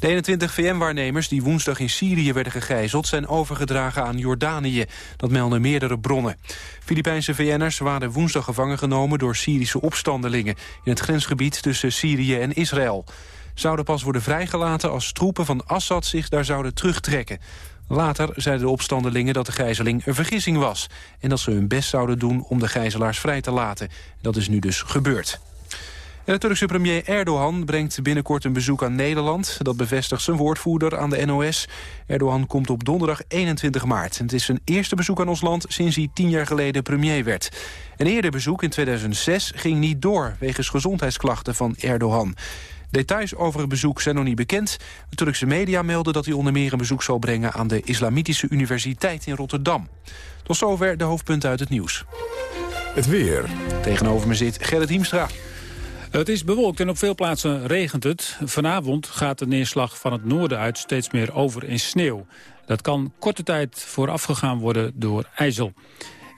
De 21 VN-waarnemers die woensdag in Syrië werden gegijzeld... zijn overgedragen aan Jordanië. Dat melden meerdere bronnen. Filipijnse VN'ers waren woensdag gevangen genomen... door Syrische opstandelingen in het grensgebied tussen Syrië en Israël. Zouden pas worden vrijgelaten als troepen van Assad zich daar zouden terugtrekken. Later zeiden de opstandelingen dat de gijzeling een vergissing was... en dat ze hun best zouden doen om de gijzelaars vrij te laten. Dat is nu dus gebeurd de Turkse premier Erdogan brengt binnenkort een bezoek aan Nederland. Dat bevestigt zijn woordvoerder aan de NOS. Erdogan komt op donderdag 21 maart. Het is zijn eerste bezoek aan ons land sinds hij tien jaar geleden premier werd. Een eerder bezoek in 2006 ging niet door... wegens gezondheidsklachten van Erdogan. Details over het bezoek zijn nog niet bekend. De Turkse media melden dat hij onder meer een bezoek zal brengen... aan de Islamitische Universiteit in Rotterdam. Tot zover de hoofdpunten uit het nieuws. Het weer. Tegenover me zit Gerrit Hiemstra. Het is bewolkt en op veel plaatsen regent het. Vanavond gaat de neerslag van het noorden uit steeds meer over in sneeuw. Dat kan korte tijd voorafgegaan worden door ijzel.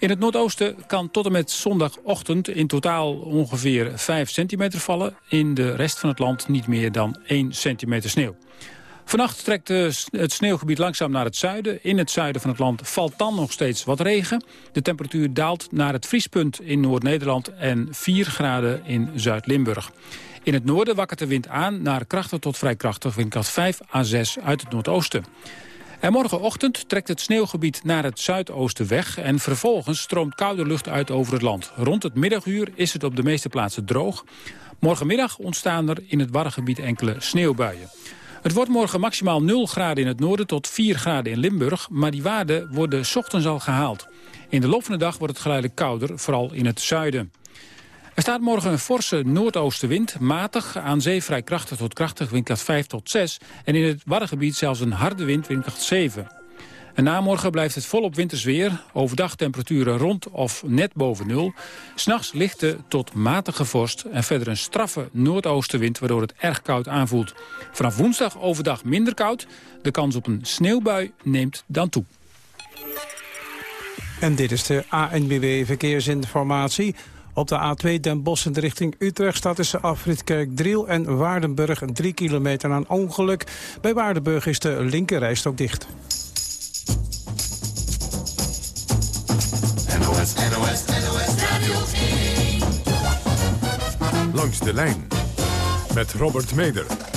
In het noordoosten kan tot en met zondagochtend in totaal ongeveer 5 centimeter vallen. In de rest van het land niet meer dan 1 centimeter sneeuw. Vannacht trekt het sneeuwgebied langzaam naar het zuiden. In het zuiden van het land valt dan nog steeds wat regen. De temperatuur daalt naar het vriespunt in Noord-Nederland... en 4 graden in Zuid-Limburg. In het noorden wakkert de wind aan naar krachtig tot vrij krachtig... windkracht 5 à 6 uit het noordoosten. En morgenochtend trekt het sneeuwgebied naar het zuidoosten weg... en vervolgens stroomt koude lucht uit over het land. Rond het middaguur is het op de meeste plaatsen droog. Morgenmiddag ontstaan er in het Warrengebied enkele sneeuwbuien. Het wordt morgen maximaal 0 graden in het noorden tot 4 graden in Limburg... maar die waarden worden ochtends al gehaald. In de loop van de dag wordt het geleidelijk kouder, vooral in het zuiden. Er staat morgen een forse noordoostenwind, matig, aan zee vrij krachtig tot krachtig, windkracht 5 tot 6... en in het Waddengebied zelfs een harde wind, windkracht 7. En na morgen blijft het volop wintersweer. Overdag temperaturen rond of net boven nul. S'nachts lichte tot matige vorst en verder een straffe noordoostenwind... waardoor het erg koud aanvoelt. Vanaf woensdag overdag minder koud. De kans op een sneeuwbui neemt dan toe. En dit is de ANBW Verkeersinformatie. Op de A2 Den Bosch in de richting Utrecht staat tussen Afritkerk Driel en Waardenburg 3 kilometer aan ongeluk. Bij Waardenburg is de linkerrijstok dicht. NOS, NOS, NOS Radio 1. Langs de lijn met Robert Meder.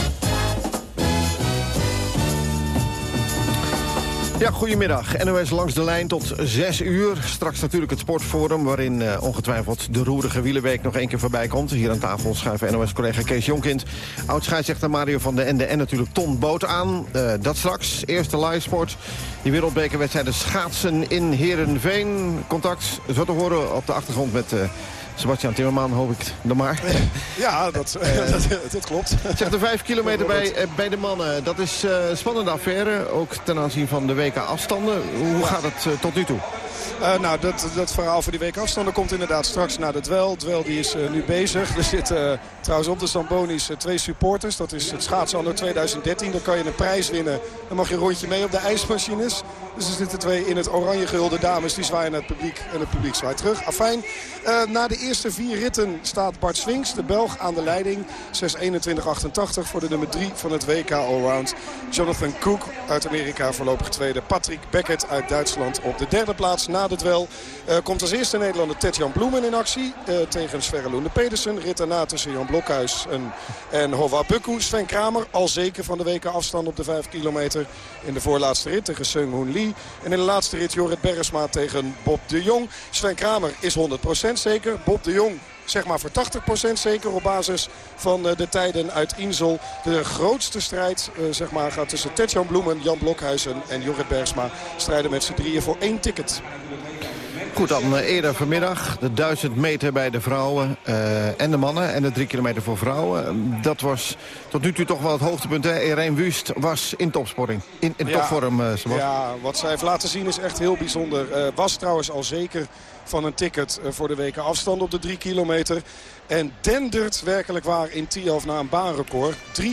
Ja, goedemiddag. NOS langs de lijn tot 6 uur. Straks natuurlijk het sportforum... waarin uh, ongetwijfeld de roerige wielenweek nog één keer voorbij komt. Hier aan tafel schuiven NOS-collega Kees Jonkind... oud-scheidsrechter Mario van den Ende en natuurlijk Ton Boot aan. Uh, dat straks. Eerste live sport. Die wereldbekerwedstrijden schaatsen in Herenveen. Contact zo te horen op de achtergrond met... Uh, Sebastian Timmerman, hoop ik dan maar. Ja, dat, uh, dat, dat, klopt. Zeg de vijf kilometer bij, uh, bij de mannen. Dat is uh, een spannende affaire, ook ten aanzien van de WK afstanden. Hoe ja. gaat het tot nu toe? Uh, nou, dat, dat verhaal voor die week afstanden komt inderdaad straks naar de dwel. Dwel die is uh, nu bezig. Er zitten uh, trouwens op de Zambonis twee supporters. Dat is het schaatsen 2013. Dan kan je een prijs winnen. Dan mag je een rondje mee op de ijsmachines. Dus er zitten twee in het oranje gehulde dames. Die zwaaien naar het publiek en het publiek zwaait terug. Afijn, na de eerste vier ritten staat Bart Swings, de Belg, aan de leiding. 6.21.88 voor de nummer 3 van het WK Allround. Jonathan Cook uit Amerika voorlopig tweede. Patrick Beckett uit Duitsland op de derde plaats na het wel. Uh, komt als eerste Nederlander Tetjan Bloemen in actie uh, tegen Sverre Loende Pedersen. Rit daarna tussen Jan Blokhuis en, en Hova Bukku. Sven Kramer al zeker van de weken afstand op de 5 kilometer. In de voorlaatste rit tegen Seung Hoon Lee. En in de laatste rit Jorrit Bergsma tegen Bob de Jong. Sven Kramer is 100% zeker. Bob de Jong zeg maar voor 80% zeker op basis van de tijden uit Insel. De grootste strijd zeg maar, gaat tussen Tetjan Bloemen, Jan Blokhuizen en Jorrit Bergsma. Strijden met z'n drieën voor één ticket. Goed, dan eh, eerder vanmiddag de 1000 meter bij de vrouwen eh, en de mannen... en de 3 kilometer voor vrouwen. Dat was tot nu toe toch wel het hoogtepunt. Hè? Irene Wust was in topsporting, in, in Ja. topvorm, eh. Ja, wat zij heeft laten zien is echt heel bijzonder. Eh, was trouwens al zeker van een ticket eh, voor de weken afstand op de 3 kilometer. En dendert werkelijk waar in Tialf naar een baanrecord. 3.58.68,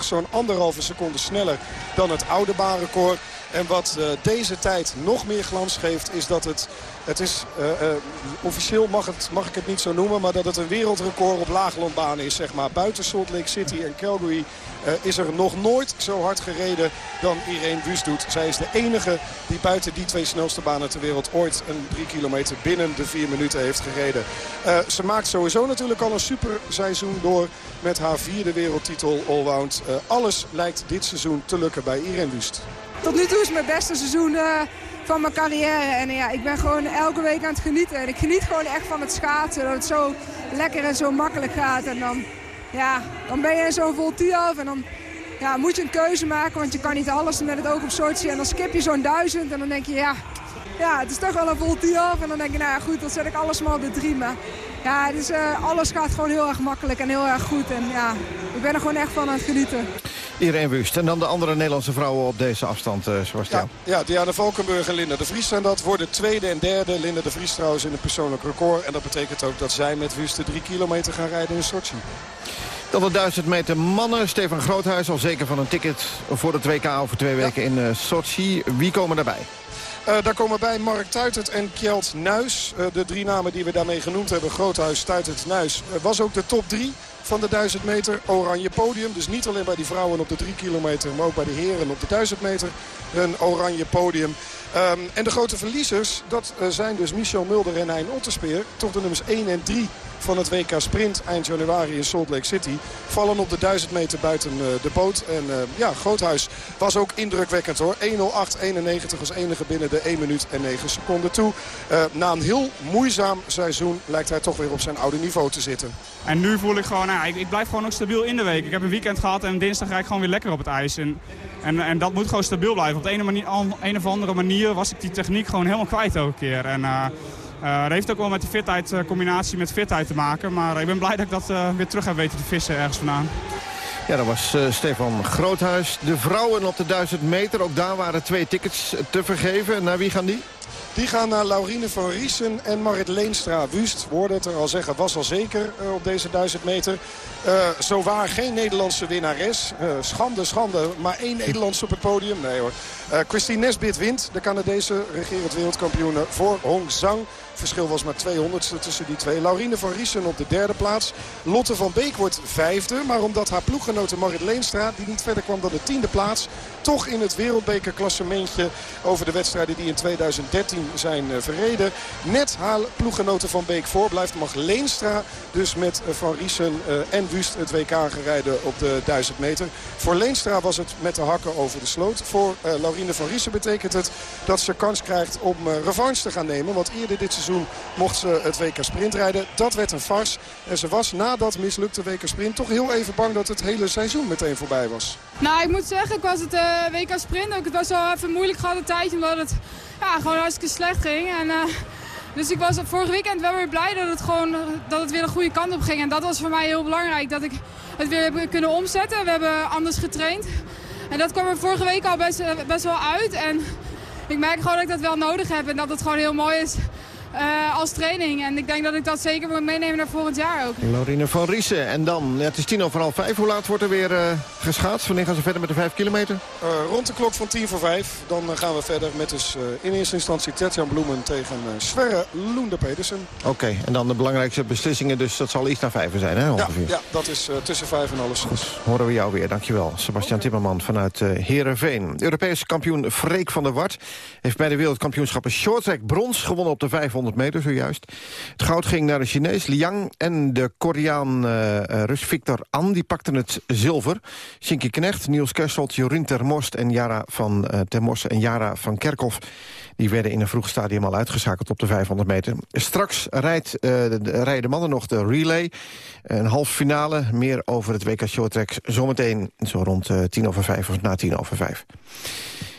zo'n anderhalve seconde sneller dan het oude baanrecord. En wat eh, deze tijd nog meer glans geeft is dat het... Het is, eh, eh, officieel mag, het, mag ik het niet zo noemen, maar dat het een wereldrecord op laaglandbanen is. Zeg maar. Buiten Salt Lake City en Calgary eh, is er nog nooit zo hard gereden dan Irene Wust doet. Zij is de enige die buiten die twee snelste banen ter wereld ooit een drie kilometer binnen de vier minuten heeft gereden. Ze maakt sowieso natuurlijk al een super seizoen door met haar vierde wereldtitel allround. Alles lijkt dit seizoen te lukken bij Irene Wust. Tot nu toe is mijn beste seizoen van mijn carrière. En ja, ik ben gewoon elke week aan het genieten. En ik geniet gewoon echt van het schaatsen. Dat het zo lekker en zo makkelijk gaat. En dan, ja, dan ben je zo'n voltie af. En dan ja, moet je een keuze maken. Want je kan niet alles met het oog op Sochi. En dan skip je zo'n duizend. En dan denk je, ja, ja, het is toch wel een voltie af. En dan denk je, nou ja, goed, dan zet ik alles maar op de drie. Maar ja, dus, eh, alles gaat gewoon heel erg makkelijk en heel erg goed. En ja, ik ben er gewoon echt van aan het genieten. Irene Wust. En dan de andere Nederlandse vrouwen op deze afstand, eh Sebastian. Ja, Diana Valkenburg en Linda de Vries zijn dat. Worden tweede en derde. Linda de Vries trouwens in een persoonlijk record. En dat betekent ook dat zij met Wust de drie kilometer gaan rijden in Sochi. Dan de 1000 meter mannen. Stefan Groothuis al zeker van een ticket voor het WK over twee weken in eh, Sochi. Wie komen daarbij? Eh, daar komen bij Mark Tuitert en Kjeld Nuis. De drie namen die we daarmee genoemd hebben. Groothuis, Tuitert, Nuis. Was ook de top drie van de 1000 meter. Oranje podium. Dus niet alleen bij die vrouwen op de 3 kilometer. Maar ook bij de heren op de 1000 meter. Een oranje podium. Ehm, en de grote verliezers, dat eh, zijn dus Michel Mulder en Hein Otterspeer. Toch de nummers 1 en 3 van het WK Sprint eind januari in Salt Lake City. Vallen op de 1000 meter buiten eh, de boot. En eh, ja, Groothuis was ook indrukwekkend hoor. 1.08.91 als enige binnen de 1 minuut en 9 seconden toe. Na een heel moeizaam seizoen lijkt hij toch weer op zijn oude niveau te zitten. En nu voel ik gewoon, ja, ik, ik blijf gewoon ook stabiel in de week. Ik heb een weekend gehad en dinsdag rijd ik gewoon weer lekker op het ijs. En, en, en dat moet gewoon stabiel blijven. Op de ene manier, een of andere manier was ik die techniek gewoon helemaal kwijt elke keer. En eh, dat heeft ook wel met de fitheid, eh, combinatie met fitheid te maken. Maar ik ben blij dat ik dat weer terug heb weten te vissen ergens vandaan. Ja, dat was Stefan Groothuis. De vrouwen op de 1000 meter. Ook daar waren twee tickets te vergeven. Naar wie gaan die? Die gaan naar Laurine van Riesen en Marit Leenstra. Wust, woorden het er al zeggen, was al zeker eh, op deze 1000 meter. Eh zo waar geen Nederlandse winnares. Eh, schande, schande. Maar één Nederlands op het podium. Nee hoor. Eh, Christine Nesbit wint. De Canadese regerend wereldkampioen voor Hong Zhang. Verschil was maar 200ste tussen die twee. Laurine van Riesen op de derde plaats. Lotte van Beek wordt vijfde. Maar omdat haar ploeggenote Marit Leenstra, die niet verder kwam dan de tiende plaats... toch in het wereldbekerklassementje over de wedstrijden die in 2013 zijn eh, verreden... net haar ploeggenote van Beek voorblijft, mag Leenstra dus met eh, Van Riesen en Wust het WK gaan rijden op de 1000 meter. Voor Leenstra was het met de hakken over de sloot. Voor eh, Laurine van Riesen betekent het dat ze kans krijgt om eh, revanche te gaan nemen. Want eerder dit seizoen mocht ze het WK Sprint rijden. Dat werd een farce. En ze was na dat mislukte WK Sprint toch heel even bang dat het hele seizoen meteen voorbij was. Nou, ik moet zeggen, ik was het eh, WK Sprint ook. Het was wel even moeilijk gehad een tijdje, omdat het ja, gewoon hartstikke slecht ging. En, eh, dus ik was vorig weekend wel weer blij dat het, gewoon, dat het weer de goede kant op ging. En dat was voor mij heel belangrijk, dat ik het weer heb kunnen omzetten. We hebben anders getraind. En dat kwam er vorige week al best, eh, best wel uit. En ik merk gewoon dat ik dat wel nodig heb en dat het gewoon heel mooi is eh, als training. En ik denk dat ik dat zeker moet meenemen naar volgend jaar ook. Laurine van Riesen. En dan, ja, het is tien over half vijf. Hoe laat wordt er weer eh geschaatst? Wanneer gaan ze verder met de vijf kilometer? Eh, rond de klok van tien voor vijf. Dan gaan we verder met dus eh, in eerste instantie Tetjan Bloemen tegen eh, Sverre Loende Pedersen. Oké, en dan de belangrijkste beslissingen. Dus dat zal iets na vijf zijn, hè, Ja, ongeveer. ja, dat is eh, tussen vijf en alles. Horen we jou weer, dankjewel. Sebastian Timmerman vanuit eh Heerenveen. Europese kampioen Freek van der Wart heeft bij de wereldkampioenschappen shorttrack brons gewonnen op de 500 meter zojuist. Het goud ging naar de Chinees Liang en de Koreaan eh, eh, Rus Victor An. Die pakten het zilver. Shinky Knecht, Niels Kerselt, Jorien Termorst en Jara van Termorst en Jara van Kerkhoff. Die werden in een vroeg stadium al uitgeschakeld op de 500 meter. Straks rijdt, de, de- rijden de mannen nog de relay. Een halve finale. Meer over het WK Shorttrack zometeen zo rond tien over vijf of na tien over vijf.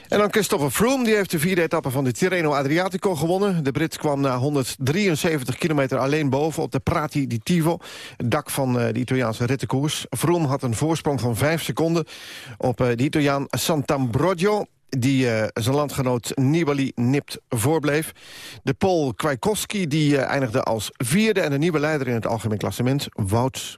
En dan Christopher Froome, die heeft de vierde etappe van de Tirreno Adriatico gewonnen. De Brit kwam na 173 kilometer alleen boven op de Prati di Tivo... het dak van eh, de Italiaanse rittenkoers. Froome had een voorsprong van 5 seconden op eh, de Italiaan Sant'Ambrogio die uh, zijn landgenoot Nibali nipt voorbleef. De Pool Kwiatkowski die eindigde als vierde... en de nieuwe leider in het algemeen klassement, Wout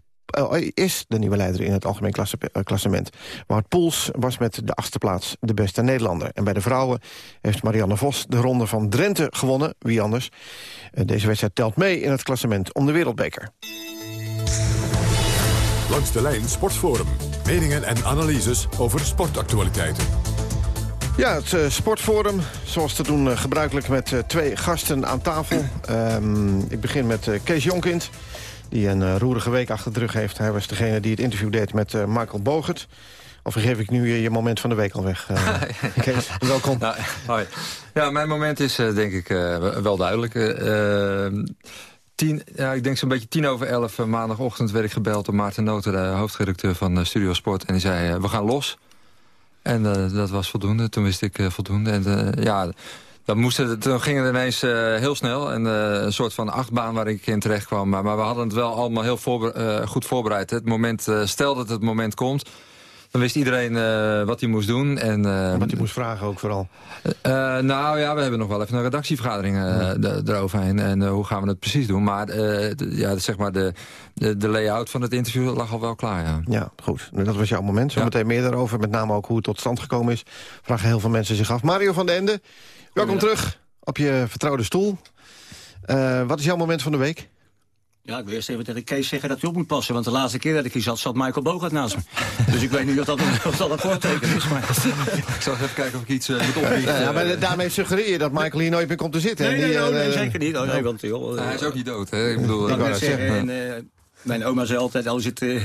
is de nieuwe leider in het algemeen klasse, uh, klassement. Wout Poels was met de achtste plaats de beste Nederlander. En bij de vrouwen heeft Marianne Vos de ronde van Drenthe gewonnen. Wie anders? Uh, deze wedstrijd telt mee in het klassement om de wereldbeker. Langs de lijn Sportforum. Meningen en analyses over sportactualiteiten. Ja, het uh, sportforum, zoals te doen uh, gebruikelijk met uh, twee gasten aan tafel. Um, ik begin met Kees Jonkind, die een roerige week achter de rug heeft. Hij was degene die het interview deed met Michael Bogert. Of geef ik nu je moment van de week al weg? Kees, welkom. Nou, hoi. Ja, mijn moment is denk ik wel duidelijk. Ehm, tien, ja, ik denk zo'n beetje tien over elf maandagochtend werd ik gebeld door Maarten Noten, de hoofdredacteur van Studio Sport. En die zei, we gaan los. En dat was voldoende. Toen wist ik voldoende. En ja, dat moest het, toen ging het ineens heel snel. En een soort van achtbaan waar ik in terecht kwam. Maar, maar we hadden het wel allemaal heel voorbe goed voorbereid. Het moment, stel dat het moment komt... Dan wist iedereen wat hij moest doen. En, wat hij moest vragen ook vooral. Nou ja, we hebben nog wel even een redactievergadering eroverheen. En hoe gaan we het precies doen. Maar, de, ja, zeg maar de, de, de layout van het interview lag al wel klaar. Ja, ja goed. Nou, dat was jouw moment. Zometeen ja. meer daarover. Met name ook hoe het tot stand gekomen is. Vragen heel veel mensen zich af. Mario van den Ende, welkom terug op je vertrouwde stoel. wat is jouw moment van de week? Ja, ik wil eerst even tegen Kees zeggen dat hij op moet passen. Want de laatste keer dat ik hier zat, zat Michael Bogart naast me. dus ik weet niet of dat een, of dat een voorteken is. Maar... ik zal even kijken of ik iets uh, moet opbieden. Ja, maar daarmee suggereer je dat Michael hier nooit meer komt te zitten. Nee, nee, die, nee, nee zeker niet. Oh, nee, want, joh, hij is ook niet dood, hè? Ik bedoel... Ik kan zeggen, en, mijn oma zei altijd, al zit uh,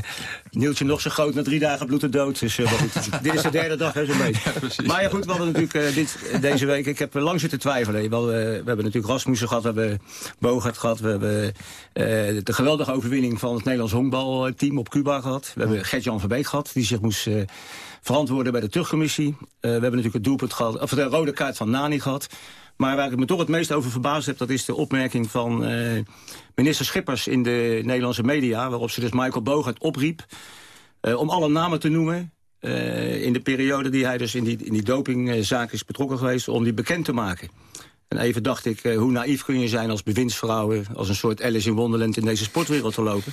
Nieltje nog zo groot, na drie dagen bloed dood. Dus, uh, goed, dit is de derde dag, zo'n beetje. Ja, maar ja, goed, we hadden natuurlijk uh, dit, deze week, ik heb lang zitten twijfelen. We, we hebben natuurlijk Rasmussen gehad, we hebben Bogart gehad, we hebben de geweldige overwinning van het Nederlands honkbalteam op Cuba gehad. We hebben Gert-Jan Verbeek gehad, die zich moest verantwoorden bij de terugcommissie. we hebben natuurlijk het doelpunt gehad, of de rode kaart van Nani gehad. Maar waar ik me toch het meest over verbaasd heb... dat is de opmerking van uh, minister Schippers in de Nederlandse media... waarop ze dus Michael Bogart opriep uh, om alle namen te noemen... Uh, in de periode die hij dus in die, in die dopingzaak is betrokken geweest... om die bekend te maken. En even dacht ik, hoe naïef kun je zijn als bewindsvrouwen... als een soort Alice in Wonderland in deze sportwereld te lopen.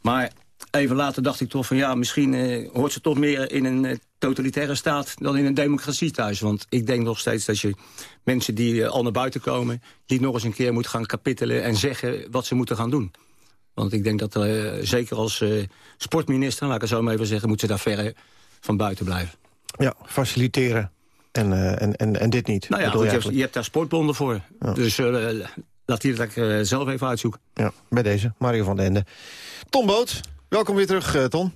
Maar even later dacht ik toch van ja, misschien hoort ze toch meer in een totalitaire staat dan in een democratie thuis. Want ik denk nog steeds dat je mensen die uh, al naar buiten komen, niet nog eens een keer moet gaan kapitelen en zeggen wat ze moeten gaan doen. Want ik denk dat zeker als sportminister, laat ik het zo maar even zeggen, moet ze daar verre van buiten blijven. Ja, faciliteren. En, en, en, en dit niet. Nou ja, goed, je, hebt, je, hebt, daar sportbonden voor. Ja. Dus laat die dat zelf even uitzoeken. Ja, bij deze. Mario van den Ende. Tom Boot, Welkom weer terug, uh, Ton.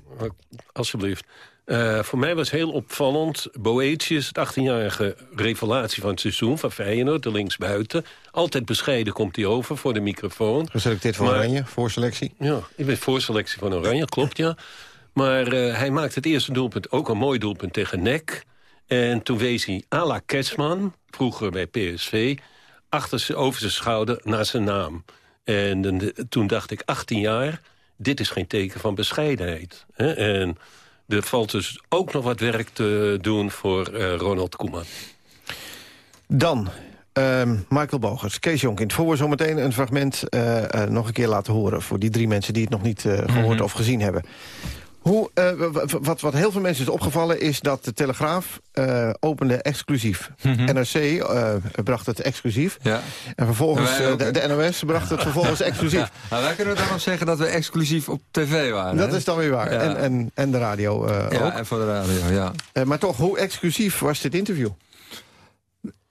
Alsjeblieft. Uh, voor mij was heel opvallend... Boetius, het 18-jarige revelatie van het seizoen van Feyenoord... de linksbuiten. Altijd bescheiden komt hij over voor de microfoon. Geselecteerd maar, Oranje, voorselectie? Ja, ik ben voorselectie van Oranje, klopt ja. Maar uh, hij maakte het eerste doelpunt ook een mooi doelpunt tegen NEC. En toen wees hij à la Ketsman, vroeger bij PSV... achter over zijn schouder naar zijn naam. En de, toen dacht ik, 18 jaar dit is geen teken van bescheidenheid. Hè? En er valt dus ook nog wat werk te doen voor uh, Ronald Koeman. Dan uh, Michael Bogers, Kees Jonkind. Voor we zo meteen een fragment uh, uh, nog een keer laten horen... voor die drie mensen die het nog niet gehoord mm -hmm. of gezien hebben. Hoe, uh, wat, wat heel veel mensen is opgevallen is dat de Telegraaf uh, opende exclusief. Mm -hmm. NRC uh, bracht het exclusief. Ja. En vervolgens de, de, NOS bracht het vervolgens exclusief. Ja. Nou, wij kunnen dan nog zeggen dat we exclusief op tv waren. Dat hè? is dan weer waar. Ja. En, en, en de radio ja, ook. en voor de radio, ja. maar toch, hoe exclusief was dit interview?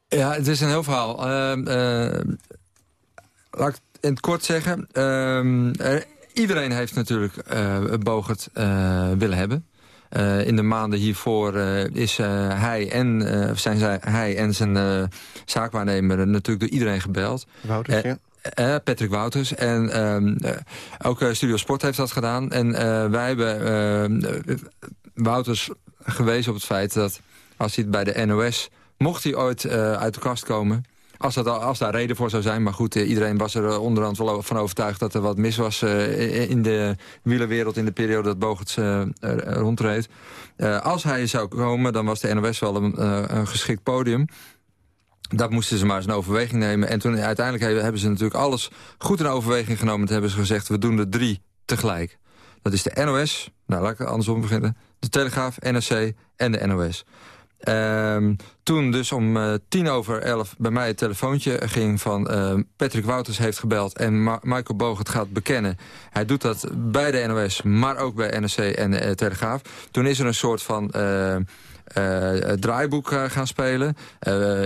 Ja, het is een heel verhaal. laat ik in het kort zeggen... Iedereen heeft natuurlijk uh, Bogert uh, willen hebben. Uh, in de maanden hiervoor is hij, en, zijn zij, hij en zijn zaakwaarnemer natuurlijk door iedereen gebeld. Wouters, ja. Patrick Wouters. En ook Studio Sport heeft dat gedaan. En wij hebben Wouters gewezen op het feit dat als hij het bij de NOS mocht hij ooit eh, uit de kast komen... Als, dat, als daar reden voor zou zijn. Maar goed, eh, iedereen was er onderhand wel van overtuigd... dat er wat mis was eh, in de wielerwereld in de periode dat Bogerts rondreed. als hij zou komen, dan was de NOS wel een, geschikt podium. Dat moesten ze maar eens een overweging nemen. En toen uiteindelijk hebben ze natuurlijk alles goed in overweging genomen. Toen hebben ze gezegd, we doen er drie tegelijk. Dat is de NOS, nou laat ik andersom beginnen. De Telegraaf, NRC en de NOS. Um, toen dus om uh, tien over elf bij mij het telefoontje ging van... Uh, Patrick Wouters heeft gebeld en Ma Michael Boog het gaat bekennen. Hij doet dat bij de NOS, maar ook bij NRC en uh, Telegraaf. Toen is er een soort van... draaiboek gaan spelen.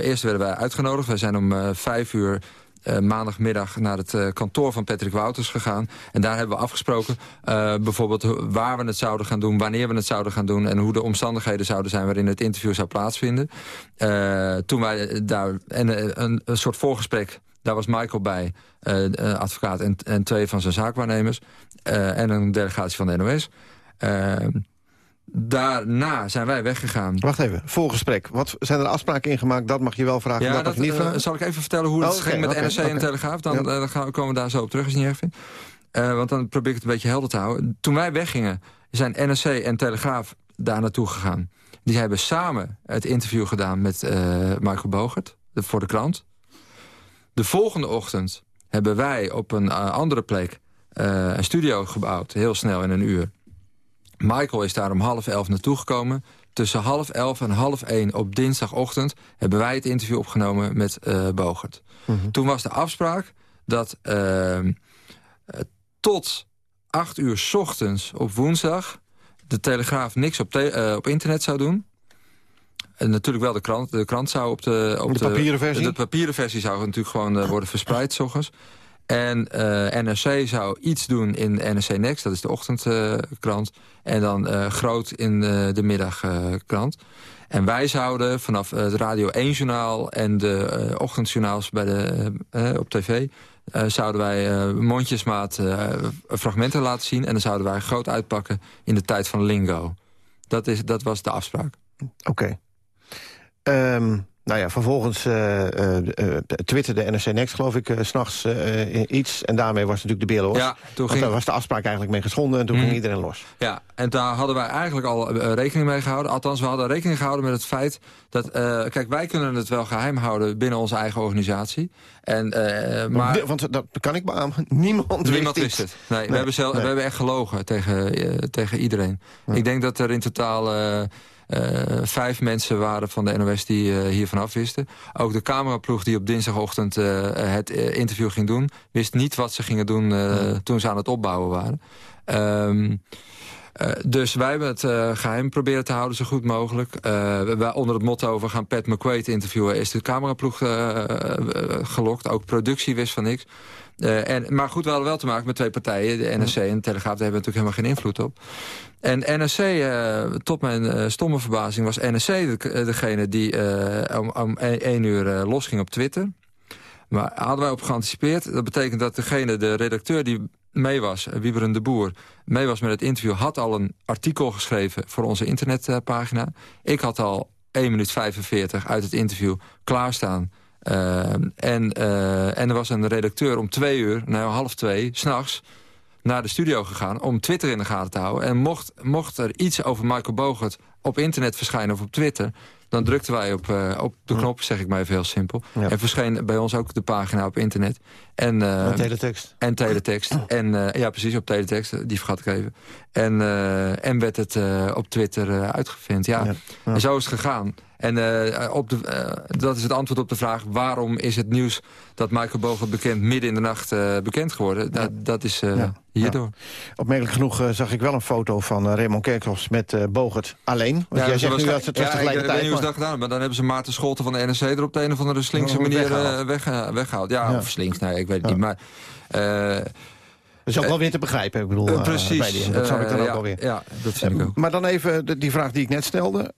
eerst werden wij uitgenodigd. Wij zijn om vijf uur uh, maandagmiddag naar het uh, kantoor van Patrick Wouters gegaan. En daar hebben we afgesproken uh, bijvoorbeeld waar we het zouden gaan doen... wanneer we het zouden gaan doen... en hoe de omstandigheden zouden zijn waarin het interview zou plaatsvinden. toen wij daar... En een, een soort voorgesprek daar was Michael bij, advocaat en, en, twee van zijn zaakwaarnemers. en een delegatie van de NOS. Daarna zijn wij weggegaan. Wacht even, voorgesprek. Wat zijn er afspraken ingemaakt? Dat mag je wel vragen, ja, dat, dat mag je niet uh, vragen? zal ik even vertellen hoe het oh, ging met okay, NRC okay. en Telegraaf. Dan, ja. uh, dan gaan we, komen we daar zo op terug als je niet erg vindt. Uh, want dan probeer ik het een beetje helder te houden. Toen wij weggingen, zijn NRC en Telegraaf daar naartoe gegaan. Die hebben samen het interview gedaan met Michael Bogert de, voor de krant. De volgende ochtend hebben wij op een andere plek een studio gebouwd. Heel snel in een uur. Michael is daar om half elf naartoe gekomen. Tussen half elf en half één op dinsdagochtend... hebben wij het interview opgenomen met uh, Bogert. Mm -hmm. Toen was de afspraak dat uh, tot acht uur s ochtends op woensdag... de Telegraaf niks op, uh, op internet zou doen. En natuurlijk wel de krant. De krant zou op de... Op de papieren versie? De, de papieren versie zou natuurlijk gewoon worden verspreid s ochtends. En uh, NRC zou iets doen in NRC Next, dat is de ochtendkrant. Uh, en dan uh, groot in de middagkrant. en wij zouden vanaf het Radio 1-journaal en de ochtendjournaals bij de, op tv... zouden wij mondjesmaat fragmenten laten zien. En dan zouden wij groot uitpakken in de tijd van Lingo. Dat, is, dat was de afspraak. Oké. Okay. Um... Nou ja, vervolgens uh, uh, twitterde NRC Next, geloof ik, s s'nachts iets. En daarmee was natuurlijk de beer los. Ja, toen ging... daar was de afspraak eigenlijk mee geschonden en toen mm. ging iedereen los. Ja, en daar hadden wij eigenlijk al rekening mee gehouden. Althans, we hadden rekening gehouden met het feit dat... kijk, wij kunnen het wel geheim houden binnen onze eigen organisatie. En, maar... Want dat kan ik beamen. Niemand, Niemand wist het. Nee, nee, we, hebben zelf, nee. we hebben echt gelogen tegen, tegen iedereen. Ja. Ik denk dat er in totaal... Uh, vijf mensen waren van de NOS die uh, hiervan afwisten. Ook de cameraploeg die op dinsdagochtend uh, het interview ging doen... wist niet wat ze gingen doen toen ze aan het opbouwen waren. Um, Uh, dus wij hebben het uh, geheim proberen te houden zo goed mogelijk. Uh, wij, onder het motto we gaan Pat McQuaid interviewen... is de cameraploeg gelokt. Ook productie wist van niks. en, maar goed, we hadden wel te maken met twee partijen. De NRC en de Telegraaf, daar hebben we natuurlijk helemaal geen invloed op. En NRC, tot mijn stomme verbazing, was NRC de, degene die om, om één uur losging op Twitter. Maar hadden wij op geanticipeerd. Dat betekent dat degene, de redacteur die mee was, Wieberen de Boer, mee was met het interview... had al een artikel geschreven voor onze internetpagina. Ik had al 1 minuut 45 uit het interview klaarstaan. En, en er was een redacteur om twee uur, nou half twee, s'nachts naar de studio gegaan om Twitter in de gaten te houden. En mocht, mocht er iets over Michael Bogert op internet verschijnen of op Twitter... dan drukten wij op, uh, op de knop, zeg ik maar even heel simpel. Ja. En verscheen bij ons ook de pagina op internet. En, uh, en teletext. En teletext. en, uh, ja, precies, op teletext. Die vergat ik even. En, en werd het op Twitter uitgevind. Ja. Ja. ja. En zo is het gegaan. En uh, op de, uh, dat is het antwoord op de vraag... waarom is het nieuws dat Michael Bogert bekend midden in de nacht uh, bekend geworden? Dat, dat is ja. hierdoor. Ja. Opmerkelijk genoeg zag ik wel een foto van Raymond Kerkhoffs met Bogert alleen. Want jij zegt nu dat het was ja, tegelijkertijd... Ik weet niet hoe ze dat gedaan maar dan hebben ze Maarten Scholten van de NRC... er op de een of andere slinkse oh, manier weggehaald. weg, weggehaald. Ja, of slinks, nee, ik weet het niet. Maar... Dat is ook wel weer te begrijpen, ik bedoel. Uh, precies. Bij die, dat snap ik dan ook ja, wel weer. Ja, dat vind ik ook. Maar dan even de, die vraag die ik net stelde.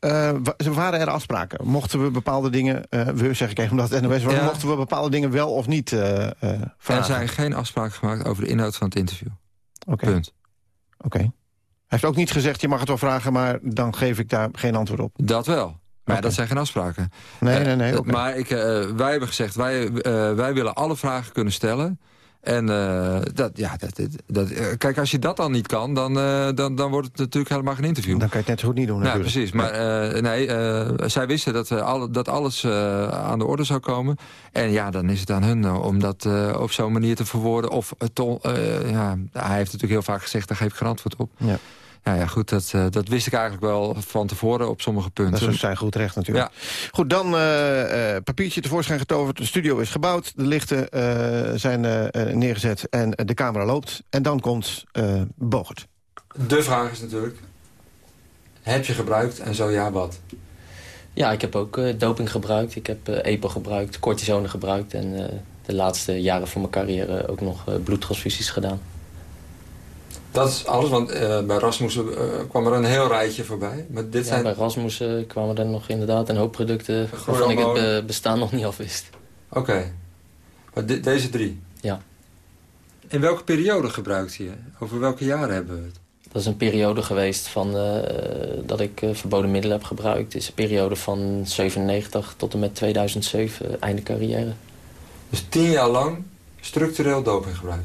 Waren er afspraken? Mochten we bepaalde dingen, we zeg ik even omdat het NOS was, ja. mochten we bepaalde dingen wel of niet vragen? Er zijn geen afspraken gemaakt over de inhoud van het interview. Okay. Punt. Oké. Okay. Hij heeft ook niet gezegd, je mag het wel vragen, maar dan geef ik daar geen antwoord op. Dat wel. Maar dat zijn geen afspraken. Nee, Eh, nee, nee, eh. Maar ik, eh, wij hebben gezegd, wij, eh, wij willen alle vragen kunnen stellen. En eh, dat, ja, dat, dat, eh, kijk, als je dat dan niet kan, dan, eh, dan, dan wordt het natuurlijk helemaal geen interview. Dan kan je het net zo goed niet doen Ja, natuurlijk. precies. Maar nee, zij wisten dat, alle, dat alles aan de orde zou komen. En ja, dan is het aan hun om dat op zo'n manier te verwoorden. Of ja, hij heeft natuurlijk heel vaak gezegd, daar geef ik geen antwoord op. Ja. Ja, ja goed, dat, eh, dat wist ik eigenlijk wel van tevoren op sommige punten. Dat is zijn goed recht natuurlijk. Goed, dan eh, eh, papiertje tevoorschijn getoverd. De studio is gebouwd, de lichten eh, zijn neergezet en de camera loopt. En dan komt eh Bogert. De vraag is natuurlijk, heb je gebruikt en zo ja, wat? Ja, ik heb ook eh, doping gebruikt. Ik heb eh, EPO gebruikt, cortisone gebruikt... en eh, de laatste jaren van mijn carrière ook nog eh, bloedtransfusies gedaan. Dat is alles, want eh, bij Rasmussen eh, kwam er een heel rijtje voorbij. Maar dit Ja, zijn... Bij Rasmus eh, kwamen er nog inderdaad een hoop producten... waarvan ik het be- bestaan nog niet afwist. Oké, maar deze drie? Ja. In welke periode gebruikt je? Over welke jaren hebben we het? Dat is een periode geweest van, eh, dat ik verboden middelen heb gebruikt. Het is een periode van 97 tot en met 2007, einde carrière. Dus tien jaar lang structureel dopinggebruik?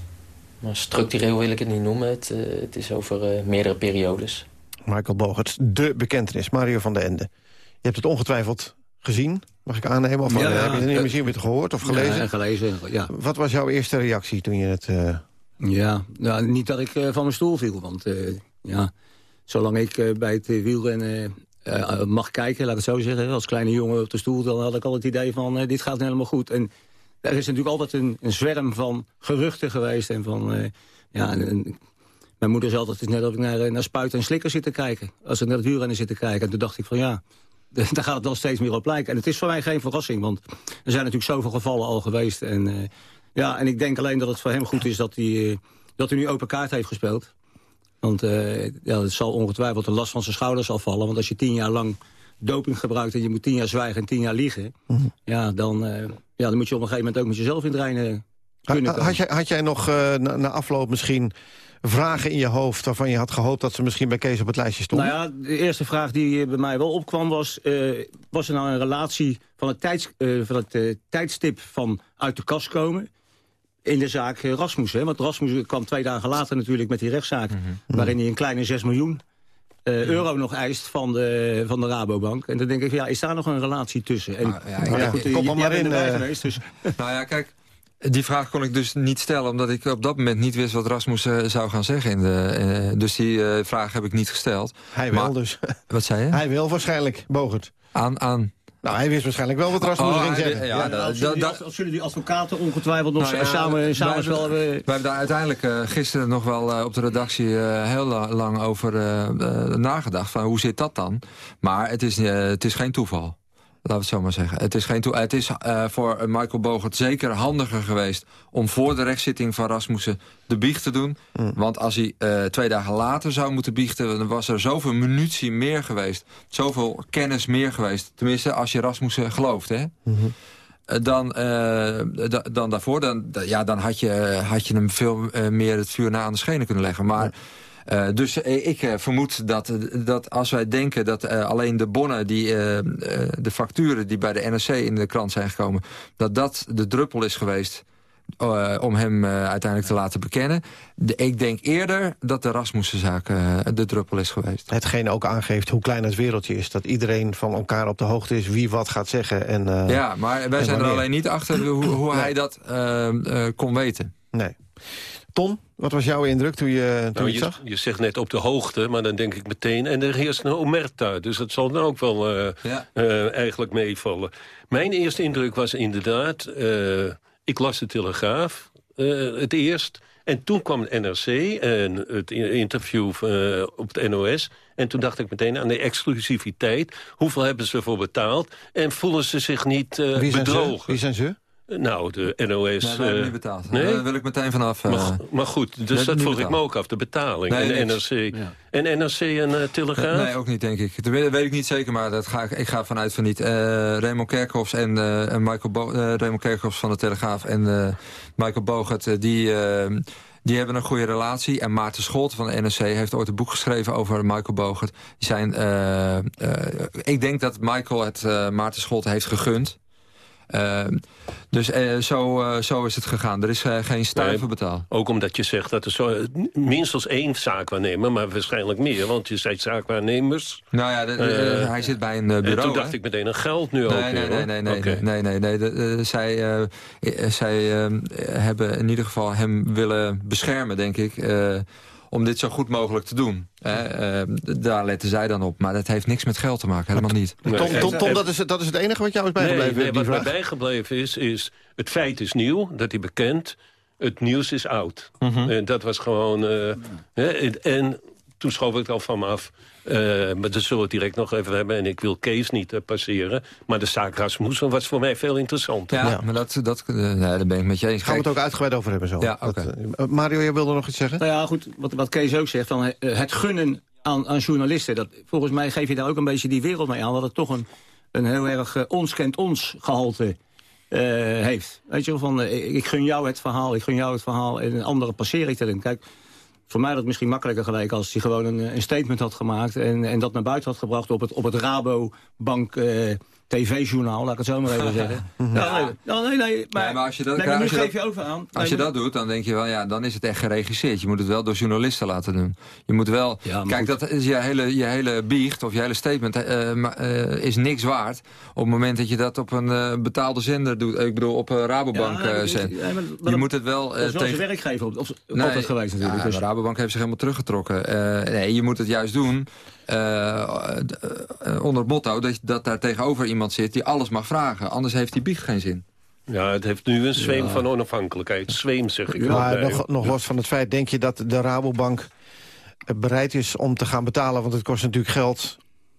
Maar structureel wil ik het niet noemen. Het, eh, het is over eh, meerdere periodes. Michael Bogert, de bekentenis, Mario van den Ende. Je hebt het ongetwijfeld gezien, mag ik aannemen? Of Ja, eh, ja. heb je het niet misschien weer gehoord of gelezen? Ja, gelezen, ja. Wat was jouw eerste reactie toen je het... eh, Ja, nou, niet dat ik van mijn stoel viel. Want eh, ja, zolang ik bij het wielrennen eh, mag kijken, laat ik het zo zeggen... als kleine jongen op de stoel, dan had ik al het idee van... dit gaat helemaal goed. En er is natuurlijk altijd een, een zwerm van geruchten geweest. En van, eh, ja, mijn moeder zei altijd, het net of ik naar, eh, naar spuiten en slikken zit te kijken. Als ik naar het wielrennen zit te kijken. En toen dacht ik van ja, daar gaat het wel steeds meer op lijken. En het is voor mij geen verrassing, want er zijn natuurlijk zoveel gevallen al geweest. En, eh, ja, en ik denk alleen dat het voor hem goed is dat hij, dat hij nu open kaart heeft gespeeld. Want ja, het zal ongetwijfeld de last van zijn schouders afvallen. Want als je tien jaar lang doping gebruikt en je moet tien jaar zwijgen en tien jaar liegen... ja, dan, eh, ja, dan moet je op een gegeven moment ook met jezelf in het reinen kunnen komen. Had jij, had jij nog eh, na, na afloop misschien vragen in je hoofd... waarvan je had gehoopt dat ze misschien bij Kees op het lijstje stonden? Nou ja, de eerste vraag die eh, bij mij wel opkwam was... was er nou een relatie van het, tijds, van het tijdstip van uit de kast komen... in de zaak Rasmussen? Hè? Want Rasmussen kwam twee dagen later natuurlijk met die rechtszaak... waarin hij een kleine 6 miljoen eh, euro nog eist van de, van de Rabobank. En dan denk ik, ja, is daar nog een relatie tussen? En, Nou, ja, maar ja, goed, kom er maar in, eh. geweest, dus... Nou ja, kijk, die vraag kon ik dus niet stellen... omdat ik op dat moment niet wist wat Rasmus eh, zou gaan zeggen. In de, dus die vraag heb ik niet gesteld. Hij wel Maar- dus. Wat zei je? Hij wil waarschijnlijk, Bogert. Aan, aan... Nou, hij wist waarschijnlijk wel wat Rasmussen Oh, ging zeggen. ja, dat- als, jullie, dat- als, als jullie die advocaten ongetwijfeld nog Nou ja, samen, wij samen hebben- wel hebben... Wij hebben daar uiteindelijk eh, gisteren nog wel eh, op de redactie eh, heel la- lang over nagedacht. Van hoe zit dat dan? Maar het is, eh, het is geen toeval. Laten we het zo maar zeggen. Het is, geen toe het is eh, voor Michael Bogert zeker handiger geweest... om voor de rechtszitting van Rasmussen de biecht te doen. Want als hij eh, twee dagen later zou moeten biechten... dan was er zoveel munitie meer geweest. Zoveel kennis meer geweest. Tenminste, als je Rasmussen gelooft, hè? Dan, eh, da- dan daarvoor. Dan, da- ja, dan had je, had je hem veel meer het vuur na aan de schenen kunnen leggen. Maar, eh, dus eh, ik eh, vermoed dat, dat als wij denken dat alleen de bonnen, die, de facturen die bij de NRC in de krant zijn gekomen, dat dat de druppel is geweest om hem uiteindelijk te laten bekennen. De, ik denk eerder dat de Rasmussenzaak de druppel is geweest. Hetgeen ook aangeeft hoe klein het wereldje is. Dat iedereen van elkaar op de hoogte is wie wat gaat zeggen. En, ja, maar wij zijn er alleen niet achter hoe, hoe hij dat kon weten. Nee. Ton, wat was jouw indruk toen je, toen Nou, je het je, zag? je zegt net op de hoogte, maar dan denk ik meteen... en er heerst een omerta, dus dat zal dan ook wel eh, eh, eigenlijk meevallen. Mijn eerste indruk was inderdaad... eh, ik las de Telegraaf eh, het eerst... En toen kwam het NRC en het interview op het NOS. En toen dacht ik meteen aan de exclusiviteit. Hoeveel hebben ze ervoor betaald? En voelen ze zich niet eh, Wie zijn ze? bedrogen? Wie zijn ze? Nou, de NOS... Nee, eh, niet betaald. Nee? Daar wil ik meteen vanaf. eh, Maar, maar goed, dus dat vroeg ik me ook af, de betaling. Nee, en. NRC. En NRC en eh, Telegraaf? Nee, ook niet, denk ik. Dat weet, ik niet zeker, maar dat ga ik, ik ga vanuit van niet. Eh Raymond Kerkhoffs en, eh, Michael Bo eh, Raymond Kerkhoffs van de Telegraaf en eh, Michael Bogert, eh, die, eh, Die hebben een goede relatie. En Maarten Scholt van de NRC heeft ooit een boek geschreven over Michael Bogert. Die zijn, uh, uh, ik denk dat Michael het uh, Maarten Scholt heeft gegund. Dus zo, zo is het gegaan. Er is geen stuiver Nee, betaald. Ook omdat je zegt dat er zo, minstens één zaakwaarnemer... maar waarschijnlijk meer, want je zei zaakwaarnemers. Nou ja, de- de- Eh, hij zit bij een bureau. En toen hè? dacht ik meteen aan geld nu ook Nee, nee, weer, nee, nee, nee, nee, nee, nee. De- eh, zij eh, eh, zij eh, hebben in ieder geval hem willen beschermen, denk ik... eh, om dit zo goed mogelijk te doen. Hè, eh, d- daar letten zij dan op. Maar dat heeft niks met geld te maken, helemaal niet. Tom, Tom, Tom, dat, is, dat is het enige wat jou is bijgebleven, Nee, wat mij bijgebleven is, is... het feit is nieuw, dat hij bekend. Het nieuws is oud. Mhm. En dat was gewoon... eh, hè, en, en toen schoof ik het al van me af. Eh, maar dat zullen we het direct nog even hebben. En ik wil Kees niet eh, passeren. Maar de zaak Rasmussen was voor mij veel interessanter. Ja, maar dat, dat, eh, nee, daar ben ik met je eens. Gaan we het ook uitgebreid over hebben zo. Ja, Dat, eh, Mario, jij wilde nog iets zeggen? Nou ja, goed, wat, wat Kees ook zegt, dan, het gunnen aan, aan journalisten. Dat, volgens mij geef je daar ook een beetje die wereld mee aan... dat het toch een, een heel erg eh, ons kent ons gehalte eh, heeft. Weet je wel, van ik, ik gun jou het verhaal, ik gun jou het verhaal... en een andere passeer ik erin. Kijk, voor mij het misschien makkelijker geleken... als hij gewoon een, een statement had gemaakt... En, en dat naar buiten had gebracht op het, op het Rabobank... eh, TV-journaal, laat ik het zo maar even zeggen. Ja, nee, nou, nee, nee, maar, Nee, maar als je dat, nee, maar nu als je geef dat- je over aan. Als Nee, je maar- dat doet, dan denk je wel, ja, dan is het echt geregisseerd. Je moet het wel door journalisten laten doen. Je moet wel... kijk, dat is je hele, je hele biecht of je hele statement eh, eh, is niks waard... op het moment dat je dat op een eh, betaalde zender doet. Ik bedoel, op Rabobank Ja, je moet het wel... Dat is wel tegen- werkgever op, op, altijd geweest natuurlijk. Dus. de Rabobank heeft zich helemaal teruggetrokken. Nee, je moet het juist doen onder het motto dat, dat daar tegenover iemand zit die alles mag vragen. Anders heeft die biecht geen zin. Ja, het heeft nu een zweem Ja. van onafhankelijkheid. Zweem, zeg ik maar nog, nog los van het feit, denk je dat de Rabobank eh, bereid is om te gaan betalen... want het kost natuurlijk geld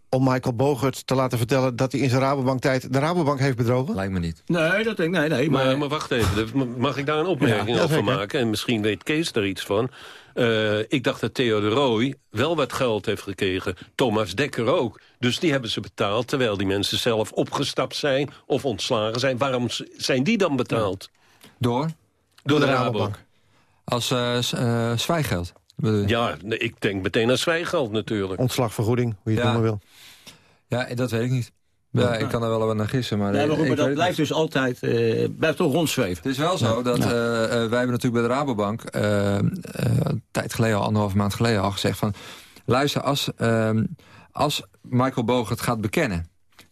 om Michael Bogert te laten vertellen... dat hij in zijn Rabobank-tijd de Rabobank heeft bedrogen? Lijkt me niet. Nee, dat denk ik, nee, nee. Maar, Maar, maar wacht even, mag ik daar een opmerking Ja, over maken? En misschien weet Kees er iets van. Eh, ik dacht dat Theo de Rooij wel wat geld heeft gekregen. Thomas Dekker ook. Dus die hebben ze betaald, terwijl die mensen zelf opgestapt zijn... of ontslagen zijn. Waarom zijn die dan betaald? Door? Door de, Rabobank. Als zwijggeld. bedoel je? Ja, ik denk meteen aan zwijgeld natuurlijk. Ontslagvergoeding, hoe je het Ja. noemen wil. Ja, dat weet ik niet. Ja, ik kan er wel wat naar gissen, maar... nee, eh, maar, goed, ik maar dat blijft dus altijd eh, blijft toch rondzweven. Het is wel zo dat Ja. eh, wij hebben natuurlijk bij de Rabobank... een tijd geleden, al anderhalve maand geleden al gezegd van... luister, als, ehm, als Michael Boog het gaat bekennen...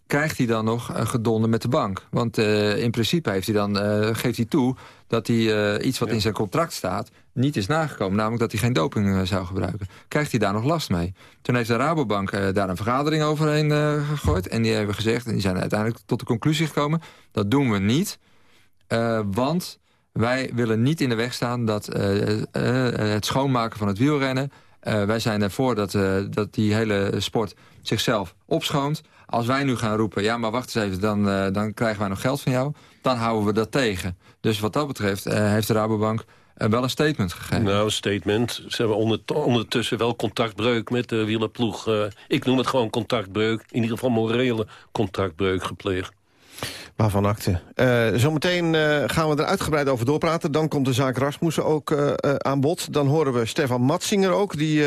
krijgt hij dan nog uh, gedonder met de bank? Want eh, in principe heeft hij dan, eh, geeft hij toe dat hij eh, iets wat in zijn contract staat... niet is nagekomen, namelijk dat hij geen doping eh, zou gebruiken. Krijgt hij daar nog last mee? Toen heeft de Rabobank eh, daar een vergadering overheen gegooid... en die hebben gezegd, en die zijn uiteindelijk tot de conclusie gekomen... dat doen we niet, want wij willen niet in de weg staan... dat het schoonmaken van het wielrennen... Uh, wij zijn ervoor dat, uh, dat die hele sport zichzelf opschoont. Als wij nu gaan roepen, ja, maar wacht eens even... dan, uh, dan krijgen wij nog geld van jou, dan houden we dat tegen. Dus wat dat betreft uh, heeft de Rabobank uh, wel een statement gegeven. Nou, een statement. Ze hebben onder, ondertussen wel contactbreuk met de wielerploeg. Uh, ik noem het gewoon contactbreuk. In ieder geval morele contactbreuk gepleegd. Waarvan akte. Uh, zometeen uh, gaan we er uitgebreid over doorpraten. Dan komt de zaak Rasmussen ook uh, aan bod. Dan horen we Stefan Matsinger ook, die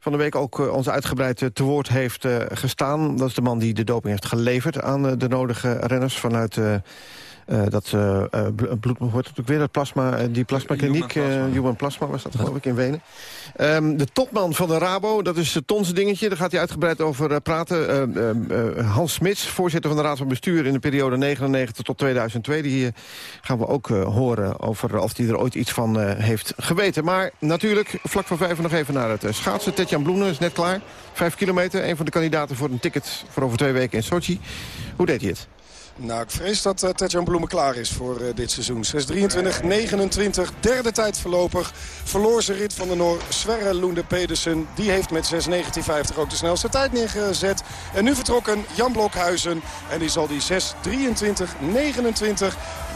van de week ook ons uitgebreid te woord heeft gestaan. Dat is de man die de doping heeft geleverd aan de nodige renners vanuit... Uh, dat uh, bloed, wordt ook weer, dat plasma, die plasmakliniek, Human Plasma. Human Plasma was dat geloof ik in Wenen. Um, de topman van de Rabo, dat is het Tons dingetje, daar gaat hij uitgebreid over praten. Hans Smits, voorzitter van de Raad van Bestuur in de periode 99 tot 2002. Die gaan we ook horen over of hij er ooit iets van heeft geweten. Maar natuurlijk, vlak voor vijf nog even naar het schaatsen. Tetjan Bloemen is net klaar, vijf kilometer. Een van de kandidaten voor een ticket voor over twee weken in Sochi. Hoe deed hij het? Nou, ik vrees dat uh, Tetjan Bloemen klaar is voor uh, dit seizoen. 6.23.29, derde tijd voorlopig. Verloor zijn rit van de Noor Sverre Loende Pedersen. Die heeft met 6.19.50 ook de snelste tijd neergezet. En nu vertrokken Jan Blokhuizen. En die zal die 6.23.29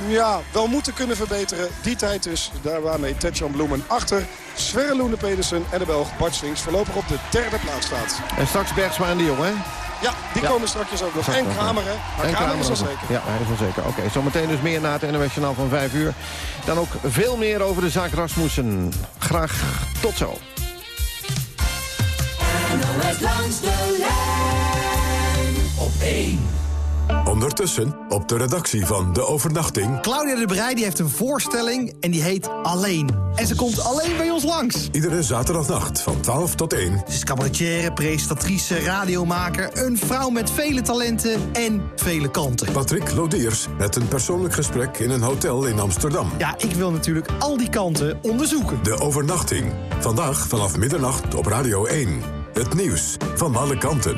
ja, wel moeten kunnen verbeteren. Die tijd dus, daar waarmee Tetjan Bloemen achter Sverre Loende Pedersen en de Belg Bart Swings voorlopig op de derde plaats staat. En straks Bergsma en de Jong, hè? Ja, die Ja. komen straks ook nog. Zag En ja. Kramer, hè? Maar En Kramer is al nog. zeker. Ja, hij is al zeker. Oké, zometeen dus meer na het NOS Journaal van 5 uur. Dan ook veel meer over de zaak Rasmussen. Graag tot zo. NOS langs de lijn op 1. Ondertussen op de redactie van De Overnachting... Claudia de Breij die heeft een voorstelling en die heet Alleen. En ze komt alleen bij ons langs. Iedere zaterdagnacht van 12 tot 1. Ze is cabaretière, presentatrice, radiomaker... een vrouw met vele talenten en vele kanten. Patrick Lodiers met een persoonlijk gesprek in een hotel in Amsterdam. Ja, ik wil natuurlijk al die kanten onderzoeken. De Overnachting. Vandaag vanaf middernacht op Radio 1. Het nieuws van alle kanten.